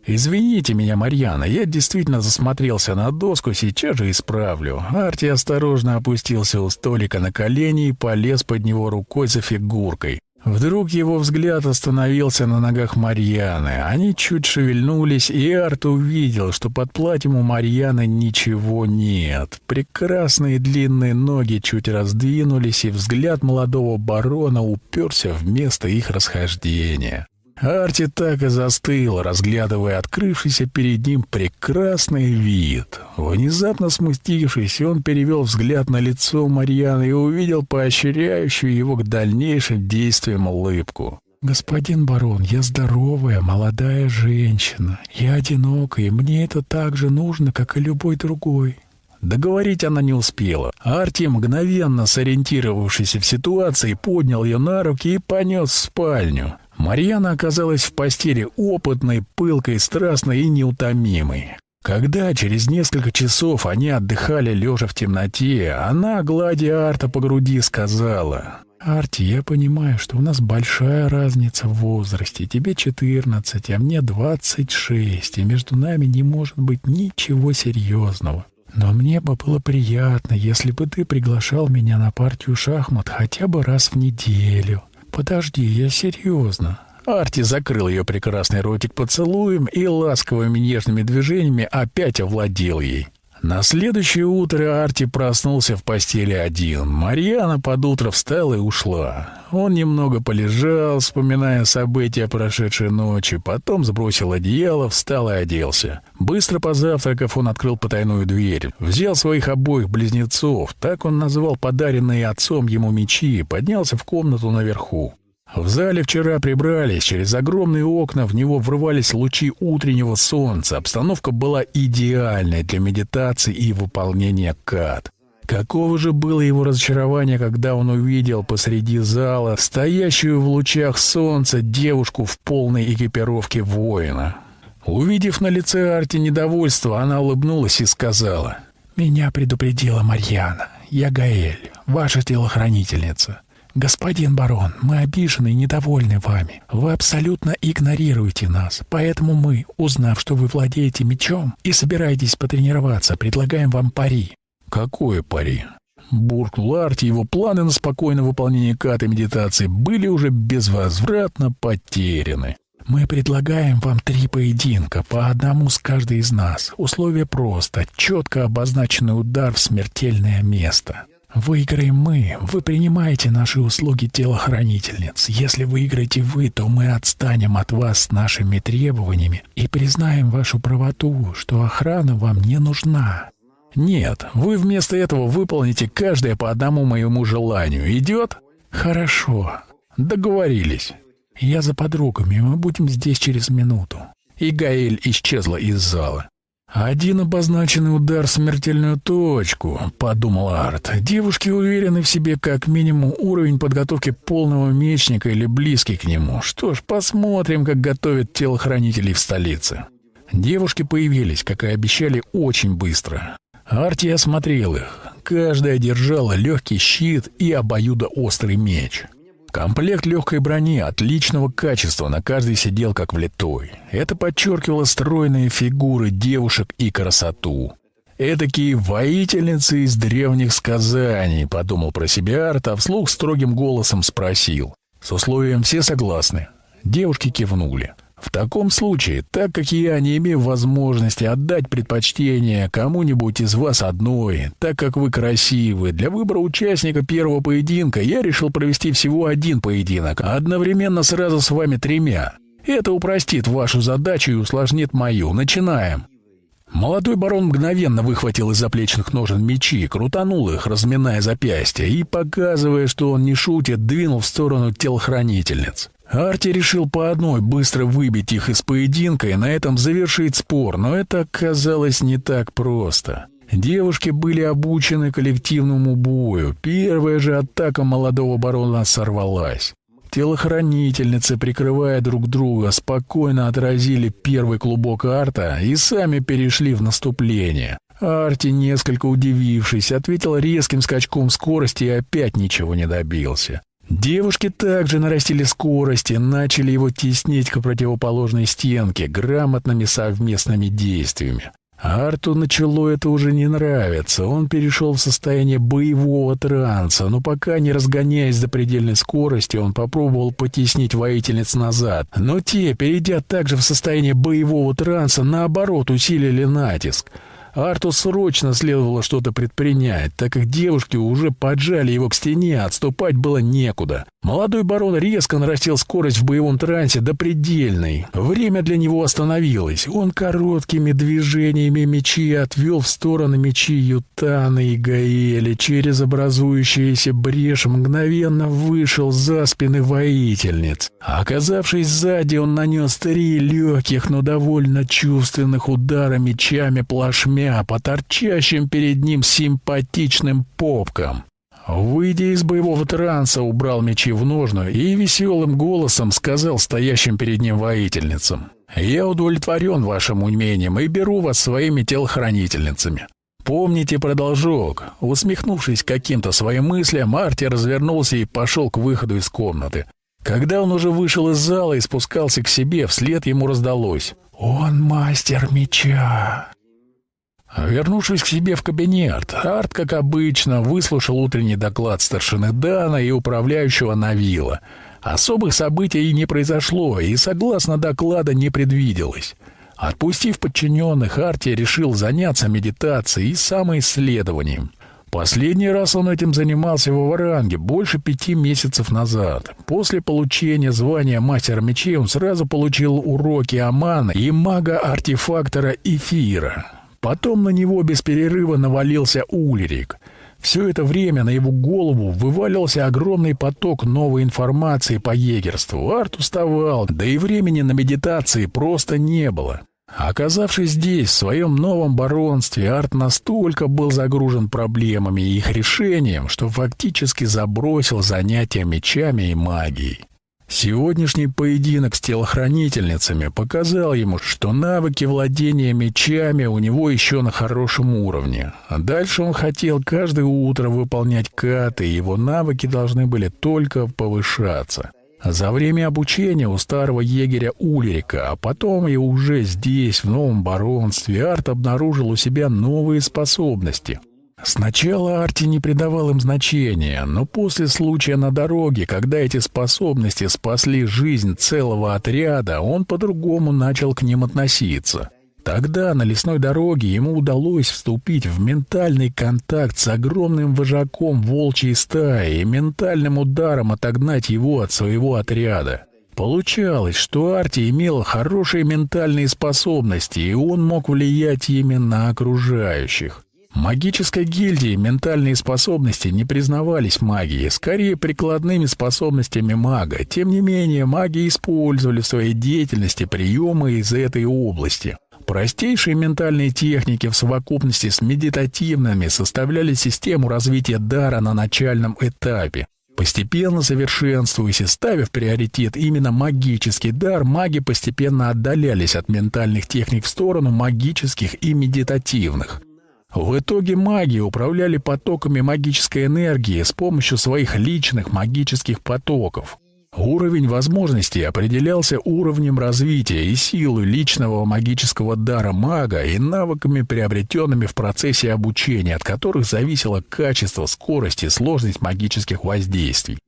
«Извините меня, Марьяна, я действительно засмотрелся на доску, сейчас же исправлю». Арти осторожно опустился у столика на колени и полез под него рукой за фигуркой. Вдруг его взгляд остановился на ногах Марьяны. Они чуть шевельнулись, и Арт увидел, что под платьем у Марьяны ничего нет. Прекрасные длинные ноги чуть раздвинулись, и взгляд молодого барона уперся в место их расхождения. Арти так и застыл, разглядывая открывшийся перед ним прекрасный вид. Внезапно смустившись, он перевел взгляд на лицо Марьяны и увидел поощряющую его к дальнейшим действиям улыбку. «Господин барон, я здоровая, молодая женщина. Я одинока, и мне это так же нужно, как и любой другой». Договорить она не успела. Арти, мгновенно сориентировавшись в ситуации, поднял ее на руки и понес в спальню. Марьяна оказалась в постели опытной, пылкой, страстной и неутомимой. Когда через несколько часов они отдыхали лежа в темноте, она, гладя Арта по груди, сказала... «Арти, я понимаю, что у нас большая разница в возрасте. Тебе 14, а мне 26, и между нами не может быть ничего серьезного. Но мне бы было приятно, если бы ты приглашал меня на партию шахмат хотя бы раз в неделю. «Подожди, я серьезно». Арти закрыл ее прекрасный ротик поцелуем и ласковыми нежными движениями опять овладел ей. На следующее утро Арти проснулся в постели один. Марьяна под утро встала и ушла. Он немного полежал, вспоминая события прошедшей ночи, потом сбросил одеяло, встал и оделся. Быстро позавтракав, он открыл потайную дверь, взял своих обоих близнецов, так он назвал подаренные отцом ему мечи, поднялся в комнату наверху. В зале вчера прибрались, через огромные окна в него врывались лучи утреннего солнца. Обстановка была идеальной для медитации и выполнения кат. Каково же было его разочарование, когда он увидел посреди зала стоящую в лучах солнца девушку в полной экипировке воина. Увидев на лице Арти недовольство, она улыбнулась и сказала, «Меня предупредила Марьяна. Я Гаэль, ваша телохранительница. «Господин барон, мы обижены и недовольны вами. Вы абсолютно игнорируете нас, поэтому мы, узнав, что вы владеете мечом и собираетесь потренироваться, предлагаем вам пари». «Какое пари?» Буркнул Арти, его планы на спокойное выполнение каты медитации были уже безвозвратно потеряны. Мы предлагаем вам три поединка, по одному с каждой из нас. Условие просто, четко обозначенный удар в смертельное место. Выиграем мы, вы принимаете наши услуги телохранительниц. Если выиграете вы, то мы отстанем от вас с нашими требованиями и признаем вашу правоту, что охрана вам не нужна. Нет, вы вместо этого выполните каждое по одному моему желанию. Идет? Хорошо. Договорились. Я за подругами, мы будем здесь через минуту. И Гаэль исчезла из зала. «Один обозначенный удар в смертельную точку», — подумал Арт. «Девушки уверены в себе как минимум уровень подготовки полного мечника или близкий к нему. Что ж, посмотрим, как готовят телохранителей в столице». Девушки появились, как и обещали, очень быстро. Арти осмотрел их. Каждая держала легкий щит и обоюдоострый меч. Комплект легкой брони отличного качества, на каждый сидел как влитой. Это подчеркивало стройные фигуры девушек и красоту. «Эдакие воительницы из древних сказаний», — подумал про себя Арт, а вслух строгим голосом спросил. «С условием все согласны?» Девушки кивнули. В таком случае, так как я не имею возможности отдать предпочтение кому-нибудь из вас одной, так как вы красивы, для выбора участника первого поединка я решил провести всего один поединок, а одновременно сразу с вами тремя. Это упростит вашу задачу и усложнит мою. Начинаем. Молодой барон мгновенно выхватил из заплечных ножен мечи, крутанул их, разминая запястья, и, показывая, что он не шутит, двинул в сторону телохранительниц. Арти решил по одной быстро выбить их из поединка и на этом завершить спор, но это оказалось не так просто. Девушки были обучены коллективному бою. Первая же атака молодого барона сорвалась. Телохранительницы, прикрывая друг друга, спокойно отразили первый клубок арта и сами перешли в наступление. Арти, несколько удивившись, ответил резким скачком скорости и опять ничего не добился. Девушки также нарастили скорость и начали его теснить к противоположной стенке грамотными совместными действиями. Арту начало это уже не нравиться. Он перешел в состояние боевого транса, но пока не разгоняясь до предельной скорости, он попробовал потеснить воительниц назад. Но те, перейдя также в состояние боевого транса, наоборот усилили натиск — Арту срочно следовало что-то предпринять, так как девушки уже поджали его к стене, а отступать было некуда. Молодой барон резко нарастил скорость в боевом трансе до предельной. Время для него остановилось. Он короткими движениями мечи отвел в стороны мечи Ютана и Гаэли. Через образующуюся брешь мгновенно вышел за спины воительниц. Оказавшись сзади, он нанес три легких, но довольно чувственных удара мечами плашмя по торчащим перед ним симпатичным попкам. Выйдя из боевого транса, убрал мечи в ножну и веселым голосом сказал стоящим перед ним воительницам. «Я удовлетворен вашим умением и беру вас своими телохранительницами. Помните про должок». Усмехнувшись каким-то своим мыслям, Марти развернулся и пошел к выходу из комнаты. Когда он уже вышел из зала и спускался к себе, вслед ему раздалось. «Он мастер меча!» Вернувшись к себе в кабинет, Арт, как обычно, выслушал утренний доклад старшины Дана и управляющего Навила. Особых событий не произошло, и, согласно доклада, не предвиделось. Отпустив подчиненных, Арти решил заняться медитацией и самоисследованием. Последний раз он этим занимался в Аваранге больше пяти месяцев назад. После получения звания мастера мечей он сразу получил уроки Амана и мага-артефактора Эфира. Потом на него без перерыва навалился Ульрик. Все это время на его голову вывалился огромный поток новой информации по егерству. Арт уставал, да и времени на медитации просто не было. Оказавшись здесь, в своем новом баронстве, Арт настолько был загружен проблемами и их решением, что фактически забросил занятия мечами и магией. Сегодняшний поединок с телохранительницами показал ему, что навыки владения мечами у него еще на хорошем уровне. А дальше он хотел каждое утро выполнять каты, и его навыки должны были только повышаться. За время обучения у старого егеря Ульрика, а потом и уже здесь, в новом баронстве, Арт обнаружил у себя новые способности. Сначала Арти не придавал им значения, но после случая на дороге, когда эти способности спасли жизнь целого отряда, он по-другому начал к ним относиться. Тогда на лесной дороге ему удалось вступить в ментальный контакт с огромным вожаком волчьей стаи и ментальным ударом отогнать его от своего отряда. Получалось, что Арти имел хорошие ментальные способности, и он мог влиять ими на окружающих. Магической гильдии ментальные способности не признавались магией, скорее прикладными способностями мага. Тем не менее, маги использовали в своей деятельности приемы из этой области. Простейшие ментальные техники в совокупности с медитативными составляли систему развития дара на начальном этапе. Постепенно совершенствуясь и ставя в приоритет именно магический дар, маги постепенно отдалялись от ментальных техник в сторону магических и медитативных. В итоге маги управляли потоками магической энергии с помощью своих личных магических потоков. Уровень возможностей определялся уровнем развития и силой личного магического дара мага и навыками, приобретенными в процессе обучения, от которых зависело качество, скорость и сложность магических воздействий.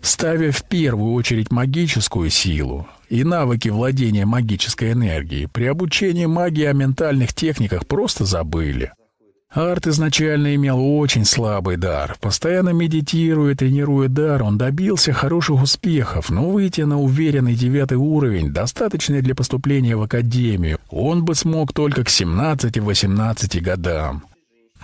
Ставя в первую очередь магическую силу и навыки владения магической энергией, при обучении магии о ментальных техниках просто забыли. Арт изначально имел очень слабый дар. Постоянно медитируя, тренируя дар, он добился хороших успехов, но выйти на уверенный девятый уровень, достаточный для поступления в академию, он бы смог только к 17-18 годам.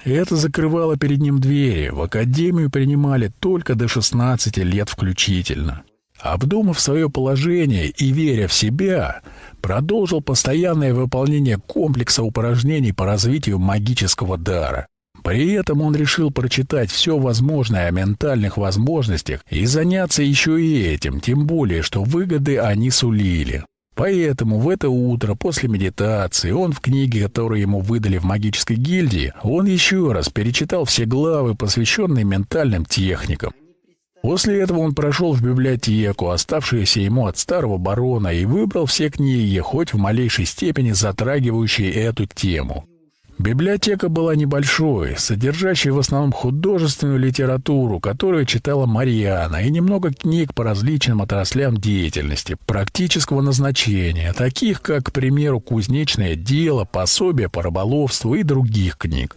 Это закрывало перед ним двери. В академию принимали только до 16 лет включительно. Обдумав свое положение и веря в себя, продолжил постоянное выполнение комплекса упражнений по развитию магического дара. При этом он решил прочитать все возможное о ментальных возможностях и заняться еще и этим, тем более, что выгоды они сулили. Поэтому в это утро после медитации он в книге, которую ему выдали в магической гильдии, он еще раз перечитал все главы, посвященные ментальным техникам. После этого он прошел в библиотеку, оставшуюся ему от старого барона, и выбрал все книги, хоть в малейшей степени затрагивающие эту тему. Библиотека была небольшой, содержащей в основном художественную литературу, которую читала Марьяна, и немного книг по различным отраслям деятельности, практического назначения, таких как, к примеру, кузнечное дело, пособие по рыболовству и других книг.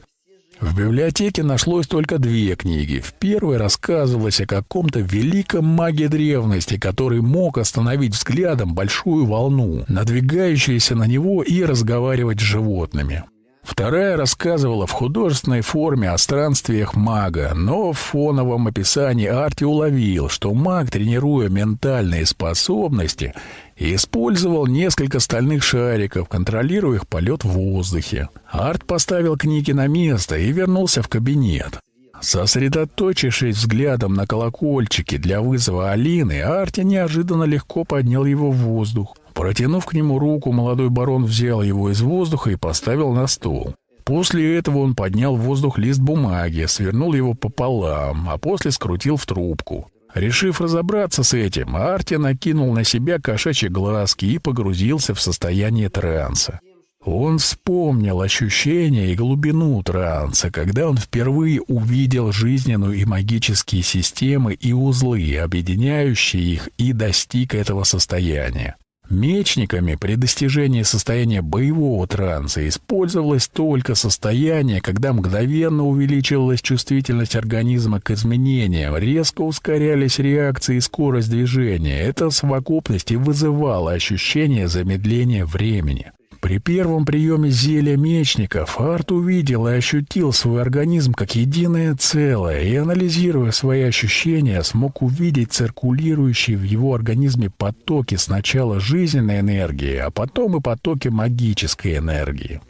В библиотеке нашлось только две книги. В первой рассказывалось о каком-то великом маге древности, который мог остановить взглядом большую волну, надвигающуюся на него и разговаривать с животными. Вторая рассказывала в художественной форме о странствиях мага, но в фоновом описании Арти уловил, что маг, тренируя ментальные способности, использовал несколько стальных шариков, контролируя их полет в воздухе. Арт поставил книги на место и вернулся в кабинет. Сосредоточившись взглядом на колокольчике для вызова Алины, Арти неожиданно легко поднял его в воздух. Протянув к нему руку, молодой барон взял его из воздуха и поставил на стол. После этого он поднял в воздух лист бумаги, свернул его пополам, а после скрутил в трубку. Решив разобраться с этим, Арти накинул на себя кошачьи глазки и погрузился в состояние транса. Он вспомнил ощущения и глубину транса, когда он впервые увидел жизненную и магические системы и узлы, объединяющие их, и достиг этого состояния. Мечниками при достижении состояния боевого транса использовалось только состояние, когда мгновенно увеличивалась чувствительность организма к изменениям, резко ускорялись реакции и скорость движения. Эта совокупность и вызывала ощущение замедления времени. При первом приеме зелья мечников Арт увидел и ощутил свой организм как единое целое и, анализируя свои ощущения, смог увидеть циркулирующие в его организме потоки сначала жизненной энергии, а потом и потоки магической энергии.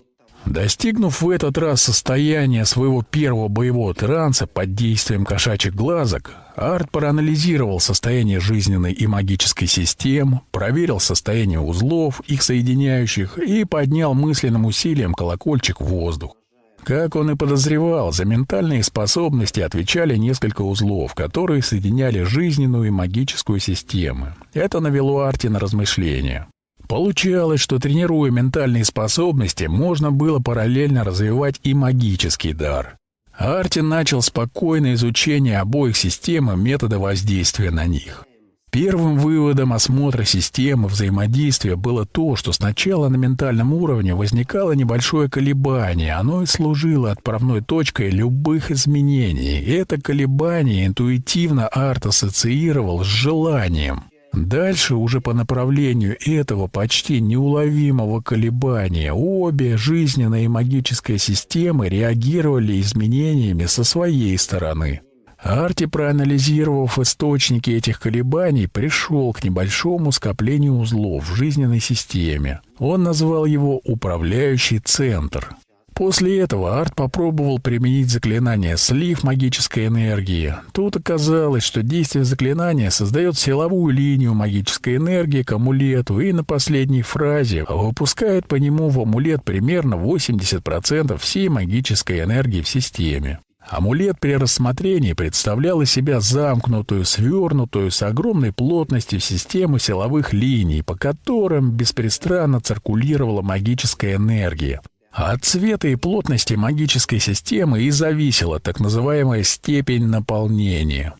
Достигнув в этот раз состояния своего первого боевого транса под действием кошачьих глазок, Арт проанализировал состояние жизненной и магической систем, проверил состояние узлов, их соединяющих, и поднял мысленным усилием колокольчик в воздух. Как он и подозревал, за ментальные способности отвечали несколько узлов, которые соединяли жизненную и магическую системы. Это навело Арти на размышления. Получалось, что тренируя ментальные способности, можно было параллельно развивать и магический дар. Арти начал спокойное изучение обоих систем и метода воздействия на них. Первым выводом осмотра системы взаимодействия было то, что сначала на ментальном уровне возникало небольшое колебание, оно и служило отправной точкой любых изменений. Это колебание интуитивно Арт ассоциировал с желанием. Дальше уже по направлению этого почти неуловимого колебания обе жизненные и магические системы реагировали изменениями со своей стороны. Арти, проанализировав источники этих колебаний, пришел к небольшому скоплению узлов в жизненной системе. Он назвал его «управляющий центр». После этого Арт попробовал применить заклинание «Слив магической энергии». Тут оказалось, что действие заклинания создает силовую линию магической энергии к амулету и на последней фразе выпускает по нему в амулет примерно 80% всей магической энергии в системе. Амулет при рассмотрении представлял из себя замкнутую, свернутую с огромной плотностью систему силовых линий, по которым беспрестанно циркулировала магическая энергия. От цвета и плотности магической системы и зависела так называемая степень наполнения.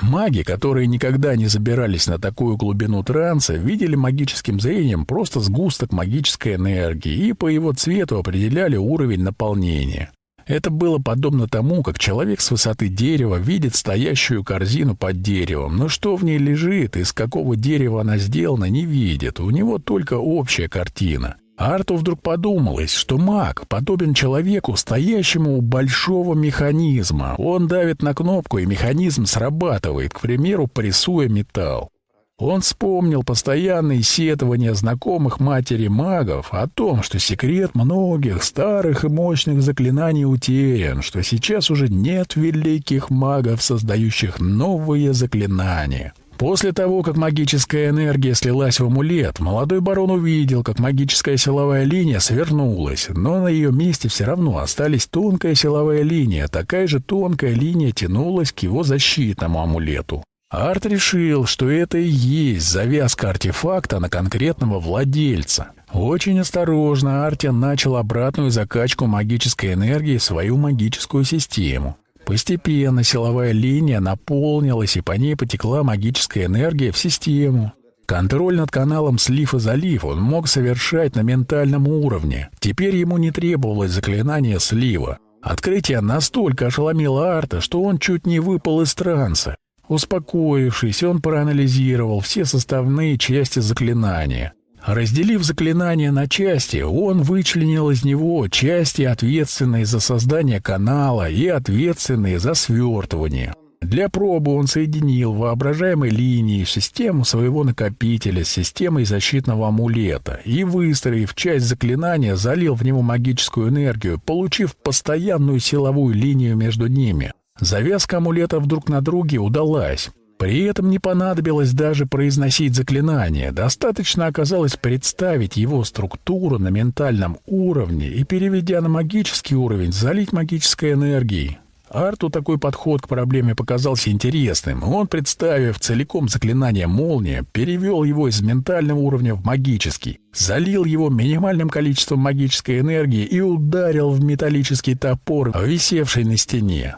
Маги, которые никогда не забирались на такую глубину транса, видели магическим зрением просто сгусток магической энергии и по его цвету определяли уровень наполнения. Это было подобно тому, как человек с высоты дерева видит стоящую корзину под деревом, но что в ней лежит и из какого дерева она сделана, не видит. У него только общая картина. Арту вдруг подумалось, что маг подобен человеку, стоящему у большого механизма. Он давит на кнопку, и механизм срабатывает, к примеру, прессуя металл. Он вспомнил постоянные сетования знакомых матери магов о том, что секрет многих старых и мощных заклинаний утерян, что сейчас уже нет великих магов, создающих новые заклинания. После того, как магическая энергия слилась в амулет, молодой барон увидел, как магическая силовая линия свернулась, но на ее месте все равно остались тонкая силовая линия, такая же тонкая линия тянулась к его защитному амулету. Арт решил, что это и есть завязка артефакта на конкретного владельца. Очень осторожно Артин начал обратную закачку магической энергии в свою магическую систему. Постепенно силовая линия наполнилась, и по ней потекла магическая энергия в систему. Контроль над каналом слив и залив он мог совершать на ментальном уровне. Теперь ему не требовалось заклинание слива. Открытие настолько ошеломило Арта, что он чуть не выпал из транса. Успокоившись, он проанализировал все составные части заклинания. Разделив заклинание на части, он вычленил из него части, ответственные за создание канала и ответственные за свертывание. Для пробы он соединил воображаемой линии систему своего накопителя с системой защитного амулета и, выстроив часть заклинания, залил в него магическую энергию, получив постоянную силовую линию между ними. Завязка амулетов друг на друге удалась. При этом не понадобилось даже произносить заклинание, достаточно оказалось представить его структуру на ментальном уровне и, переведя на магический уровень, залить магической энергией. Арту такой подход к проблеме показался интересным. Он, представив целиком заклинание «Молния», перевел его из ментального уровня в магический, залил его минимальным количеством магической энергии и ударил в металлический топор, висевший на стене.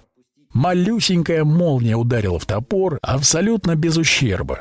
Малюсенькая молния ударила в топор, абсолютно без ущерба.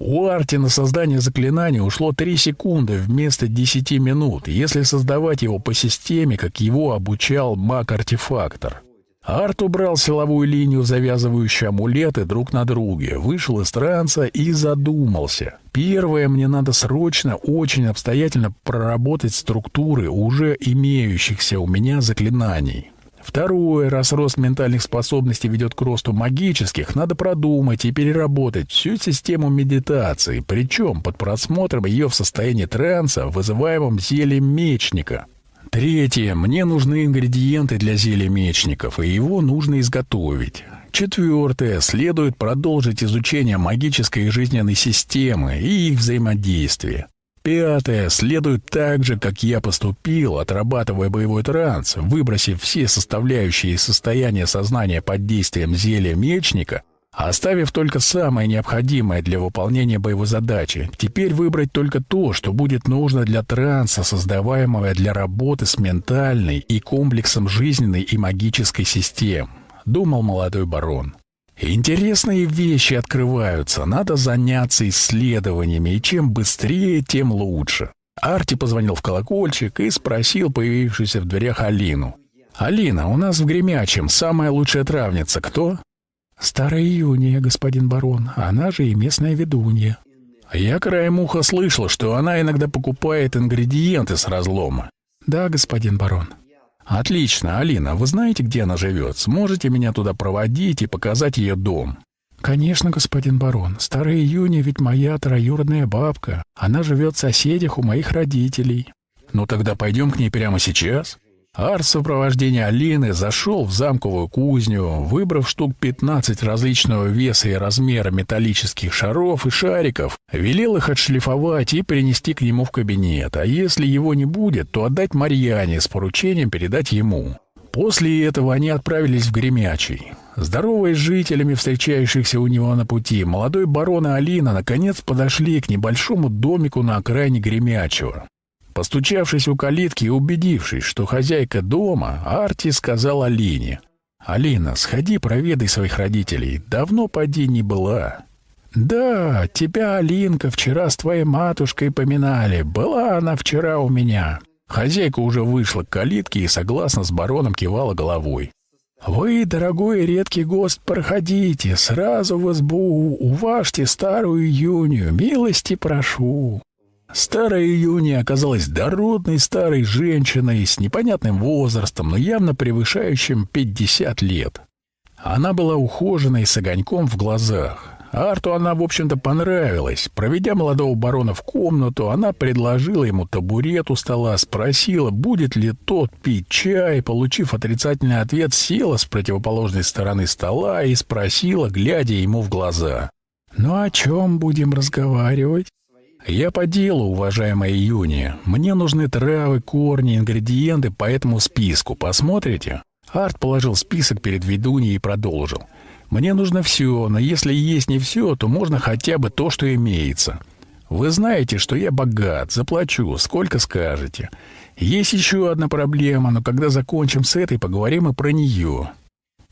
У Арти на создание заклинания ушло 3 секунды вместо 10 минут, если создавать его по системе, как его обучал маг-артефактор. Арт убрал силовую линию, завязывающую амулеты друг на друге, вышел из транса и задумался. Первое, мне надо срочно, очень обстоятельно проработать структуры уже имеющихся у меня заклинаний. Второе, раз рост ментальных способностей ведет к росту магических, надо продумать и переработать всю систему медитации, причем под просмотром ее в состоянии транса, вызываемом зельем мечника. Третье, мне нужны ингредиенты для зелья мечников, и его нужно изготовить. Четвертое, следует продолжить изучение магической и жизненной системы и их взаимодействия. Пятое. Следует так же, как я поступил, отрабатывая боевой транс, выбросив все составляющие состояния сознания под действием зелья мечника, оставив только самое необходимое для выполнения боевой задачи. Теперь выбрать только то, что будет нужно для транса, создаваемого для работы с ментальной и комплексом жизненной и магической систем, думал молодой барон. Интересные вещи открываются, надо заняться исследованиями, и чем быстрее, тем лучше. Арти позвонил в колокольчик и спросил появившуюся в дверях Алину. «Алина, у нас в Гремячем самая лучшая травница кто?» «Старая Юния, господин барон, она же и местная ведунья». «Я краем уха слышал, что она иногда покупает ингредиенты с разлома». «Да, господин барон». «Отлично, Алина, вы знаете, где она живет? Сможете меня туда проводить и показать ее дом?» «Конечно, господин барон. Старая Юния ведь моя троюродная бабка. Она живет в соседях у моих родителей». «Ну тогда пойдем к ней прямо сейчас». Арс в сопровождении Алины зашел в замковую кузню, выбрав штук 15 различного веса и размера металлических шаров и шариков, велел их отшлифовать и принести к нему в кабинет, а если его не будет, то отдать Марьяне с поручением передать ему. После этого они отправились в Гремячий. Здоровые с жителями, встречающихся у него на пути, молодой барон и Алина наконец подошли к небольшому домику на окраине Гремячего. Постучавшись у калитки и убедившись, что хозяйка дома, Арти сказал Алине. «Алина, сходи проведай своих родителей. Давно поди не была». «Да, тебя, Алинка, вчера с твоей матушкой поминали. Была она вчера у меня». Хозяйка уже вышла к калитке и согласно с бароном кивала головой. «Вы, дорогой и редкий гость, проходите, сразу в избу, уважьте старую Юнию, милости прошу». Старая Юния оказалась дородной старой женщиной с непонятным возрастом, но явно превышающим 50 лет. Она была ухоженной с огоньком в глазах. Арту она, в общем-то, понравилась. Проведя молодого барона в комнату, она предложила ему табурет у стола, спросила, будет ли тот пить чай, получив отрицательный ответ, села с противоположной стороны стола и спросила, глядя ему в глаза. «Ну о чем будем разговаривать?» «Я по делу, уважаемая Юния. Мне нужны травы, корни, ингредиенты по этому списку. Посмотрите?» Арт положил список перед ведуньей и продолжил. «Мне нужно все, но если есть не все, то можно хотя бы то, что имеется. Вы знаете, что я богат, заплачу, сколько скажете. Есть еще одна проблема, но когда закончим с этой, поговорим и про нее.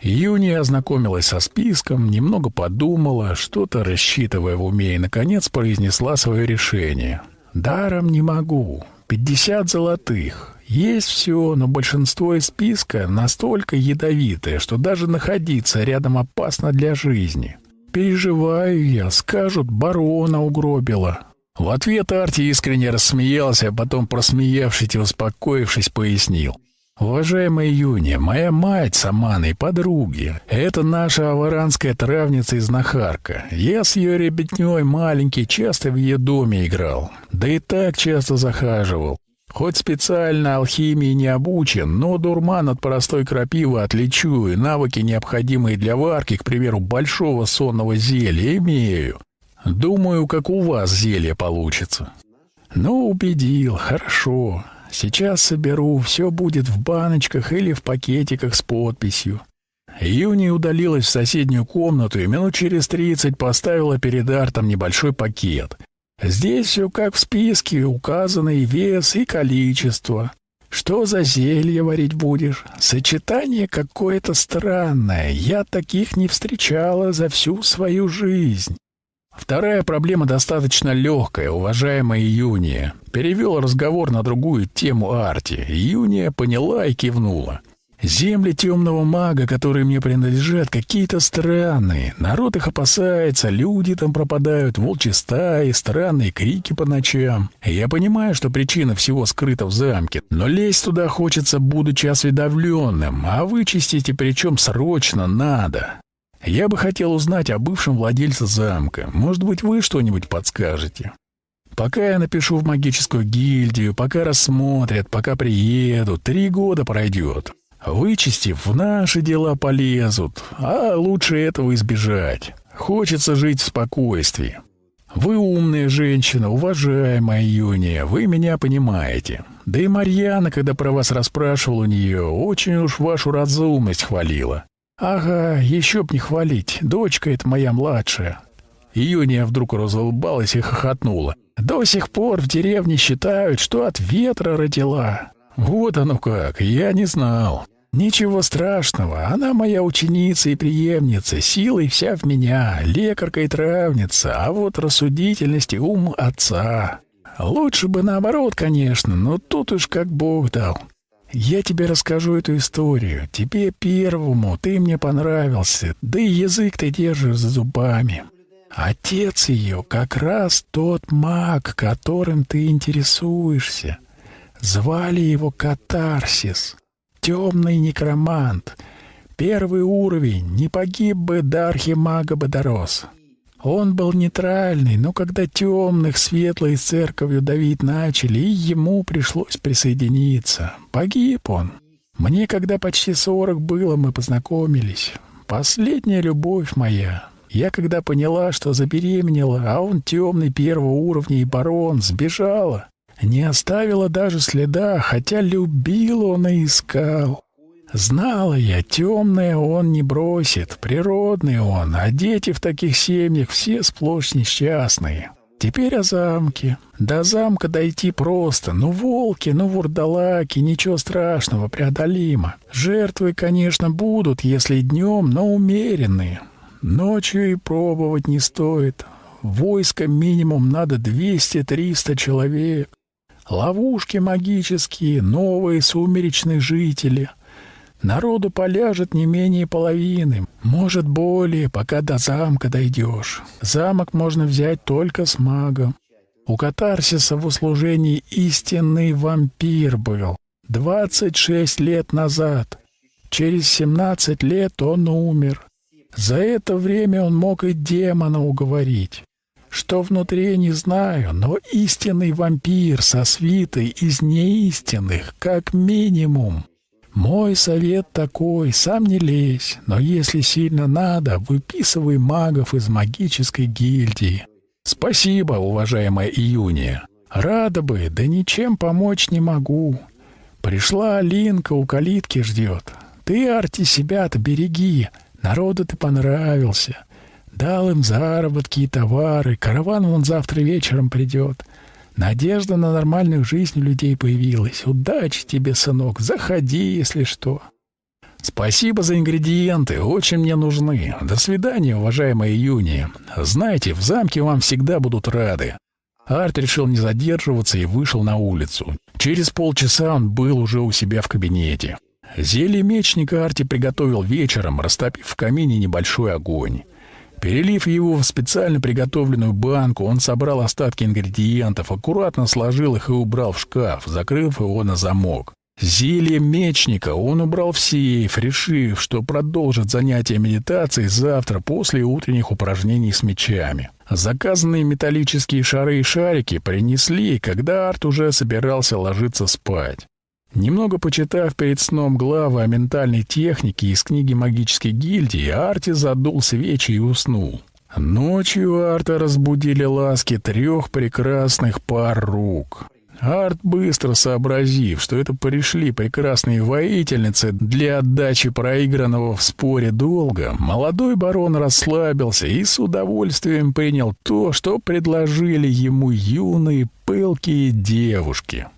Юния ознакомилась со списком, немного подумала, что-то рассчитывая в уме, и, наконец, произнесла свое решение. «Даром не могу. Пятьдесят золотых. Есть все, но большинство из списка настолько ядовитое, что даже находиться рядом опасно для жизни. Переживаю я, скажут, барона угробила». В ответ Арти искренне рассмеялся, а потом, просмеявшись и успокоившись, пояснил. «Уважаемая Юния, моя мать с Аманой подруги. Это наша аваранская травница и знахарка. Я с ее ребятней маленький часто в ее доме играл. Да и так часто захаживал. Хоть специально алхимии не обучен, но дурман от простой крапивы отличу, и навыки, необходимые для варки, к примеру, большого сонного зелья, имею. Думаю, как у вас зелье получится». «Ну, убедил, хорошо. Сейчас соберу, все будет в баночках или в пакетиках с подписью. Юни удалилась в соседнюю комнату и минут через тридцать поставила перед Артом небольшой пакет. Здесь все как в списке, указаны и вес, и количество. Что за зелье варить будешь? Сочетание какое-то странное. Я таких не встречала за всю свою жизнь. Вторая проблема достаточно легкая, уважаемая Юния. Перевел разговор на другую тему Арти. Юния поняла и кивнула. Земли темного мага, которые мне принадлежат, какие-то странные. Народ их опасается, люди там пропадают, волчьи стаи, странные крики по ночам. Я понимаю, что причина всего скрыта в замке, но лезть туда хочется, будучи осведомленным, а вычистить и причем срочно надо. Я бы хотел узнать о бывшем владельце замка. Может быть, вы что-нибудь подскажете? Пока я напишу в магическую гильдию, пока рассмотрят, пока приеду, три года пройдет. Вычистив, в наши дела полезут, а лучше этого избежать. Хочется жить в спокойствии. Вы умная женщина, уважаемая Юния, вы меня понимаете. Да и Марьяна, когда про вас расспрашивал у нее, очень уж вашу разумность хвалила. Ага, еще б не хвалить. Дочка это моя младшая. Июния вдруг разулыбалась и хохотнула. До сих пор в деревне считают, что от ветра родила. Вот оно как, я не знал. Ничего страшного, она моя ученица и преемница, силой вся в меня, лекарка и травница, а вот рассудительность и ум отца. Лучше бы наоборот, конечно, но тут уж как Бог дал. Я тебе расскажу эту историю. Тебе первому, ты мне понравился, да и язык ты держишь за зубами. Отец ее как раз тот маг, которым ты интересуешься. Звали его Катарсис, темный некромант. Первый уровень, не погиб бы, до архимага бы дорос. Он был нейтральный, но когда темных светлой церковью давить начали, и ему пришлось присоединиться. Погиб он. Мне, когда почти сорок было, мы познакомились. Последняя любовь моя. Я когда поняла, что забеременела, а он темный первого уровня и барон, сбежала. Не оставила даже следа, хотя любил он и искал. Знала я, темное он не бросит, природный он, а дети в таких семьях все сплошь несчастные. Теперь о замке. До замка дойти просто. Ну, волки, ну, вурдалаки, ничего страшного, преодолимо. Жертвы, конечно, будут, если днем, но умеренные. Ночью и пробовать не стоит. Войска минимум надо 200-300 человек. Ловушки магические, новые сумеречные жители. Народу поляжет не менее половины, может более, пока до замка дойдешь. Замок можно взять только с магом. У катарсиса в услужении истинный вампир был. 26 лет назад. Через 17 лет он умер. За это время он мог и демона уговорить. Что внутри, не знаю, но истинный вампир со свитой из неистинных, как минимум. Мой совет такой, сам не лезь, но если сильно надо, выписывай магов из магической гильдии. Спасибо, уважаемая Июния. Рада бы, да ничем помочь не могу. Пришла Алинка, у калитки ждет. Ты, Арти, себя-то береги, народу ты понравился. Дал им заработки и товары, караван вон завтра вечером придет. Надежда на нормальную жизнь у людей появилась. Удачи тебе, сынок, заходи, если что. Спасибо за ингредиенты, очень мне нужны. До свидания, уважаемая Юния. Знаете, в замке вам всегда будут рады. Арт решил не задерживаться и вышел на улицу. Через полчаса он был уже у себя в кабинете. Зелье мечника Арти приготовил вечером, растопив в камине небольшой огонь. Перелив его в специально приготовленную банку, он собрал остатки ингредиентов, аккуратно сложил их и убрал в шкаф, закрыв его на замок. Зелье мечника он убрал в сейф, решив, что продолжит занятия медитацией завтра после утренних упражнений с мечами. Заказанные металлические шары и шарики принесли, когда Арт уже собирался ложиться спать. Немного почитав перед сном главы о ментальной технике из книги магической гильдии, Арти задул свечи и уснул. Ночью Арта разбудили ласки трех прекрасных пар рук. Арт, быстро сообразив, что это пришли прекрасные воительницы для отдачи проигранного в споре долга, молодой барон расслабился и с удовольствием принял то, что предложили ему юные пылкие девушки.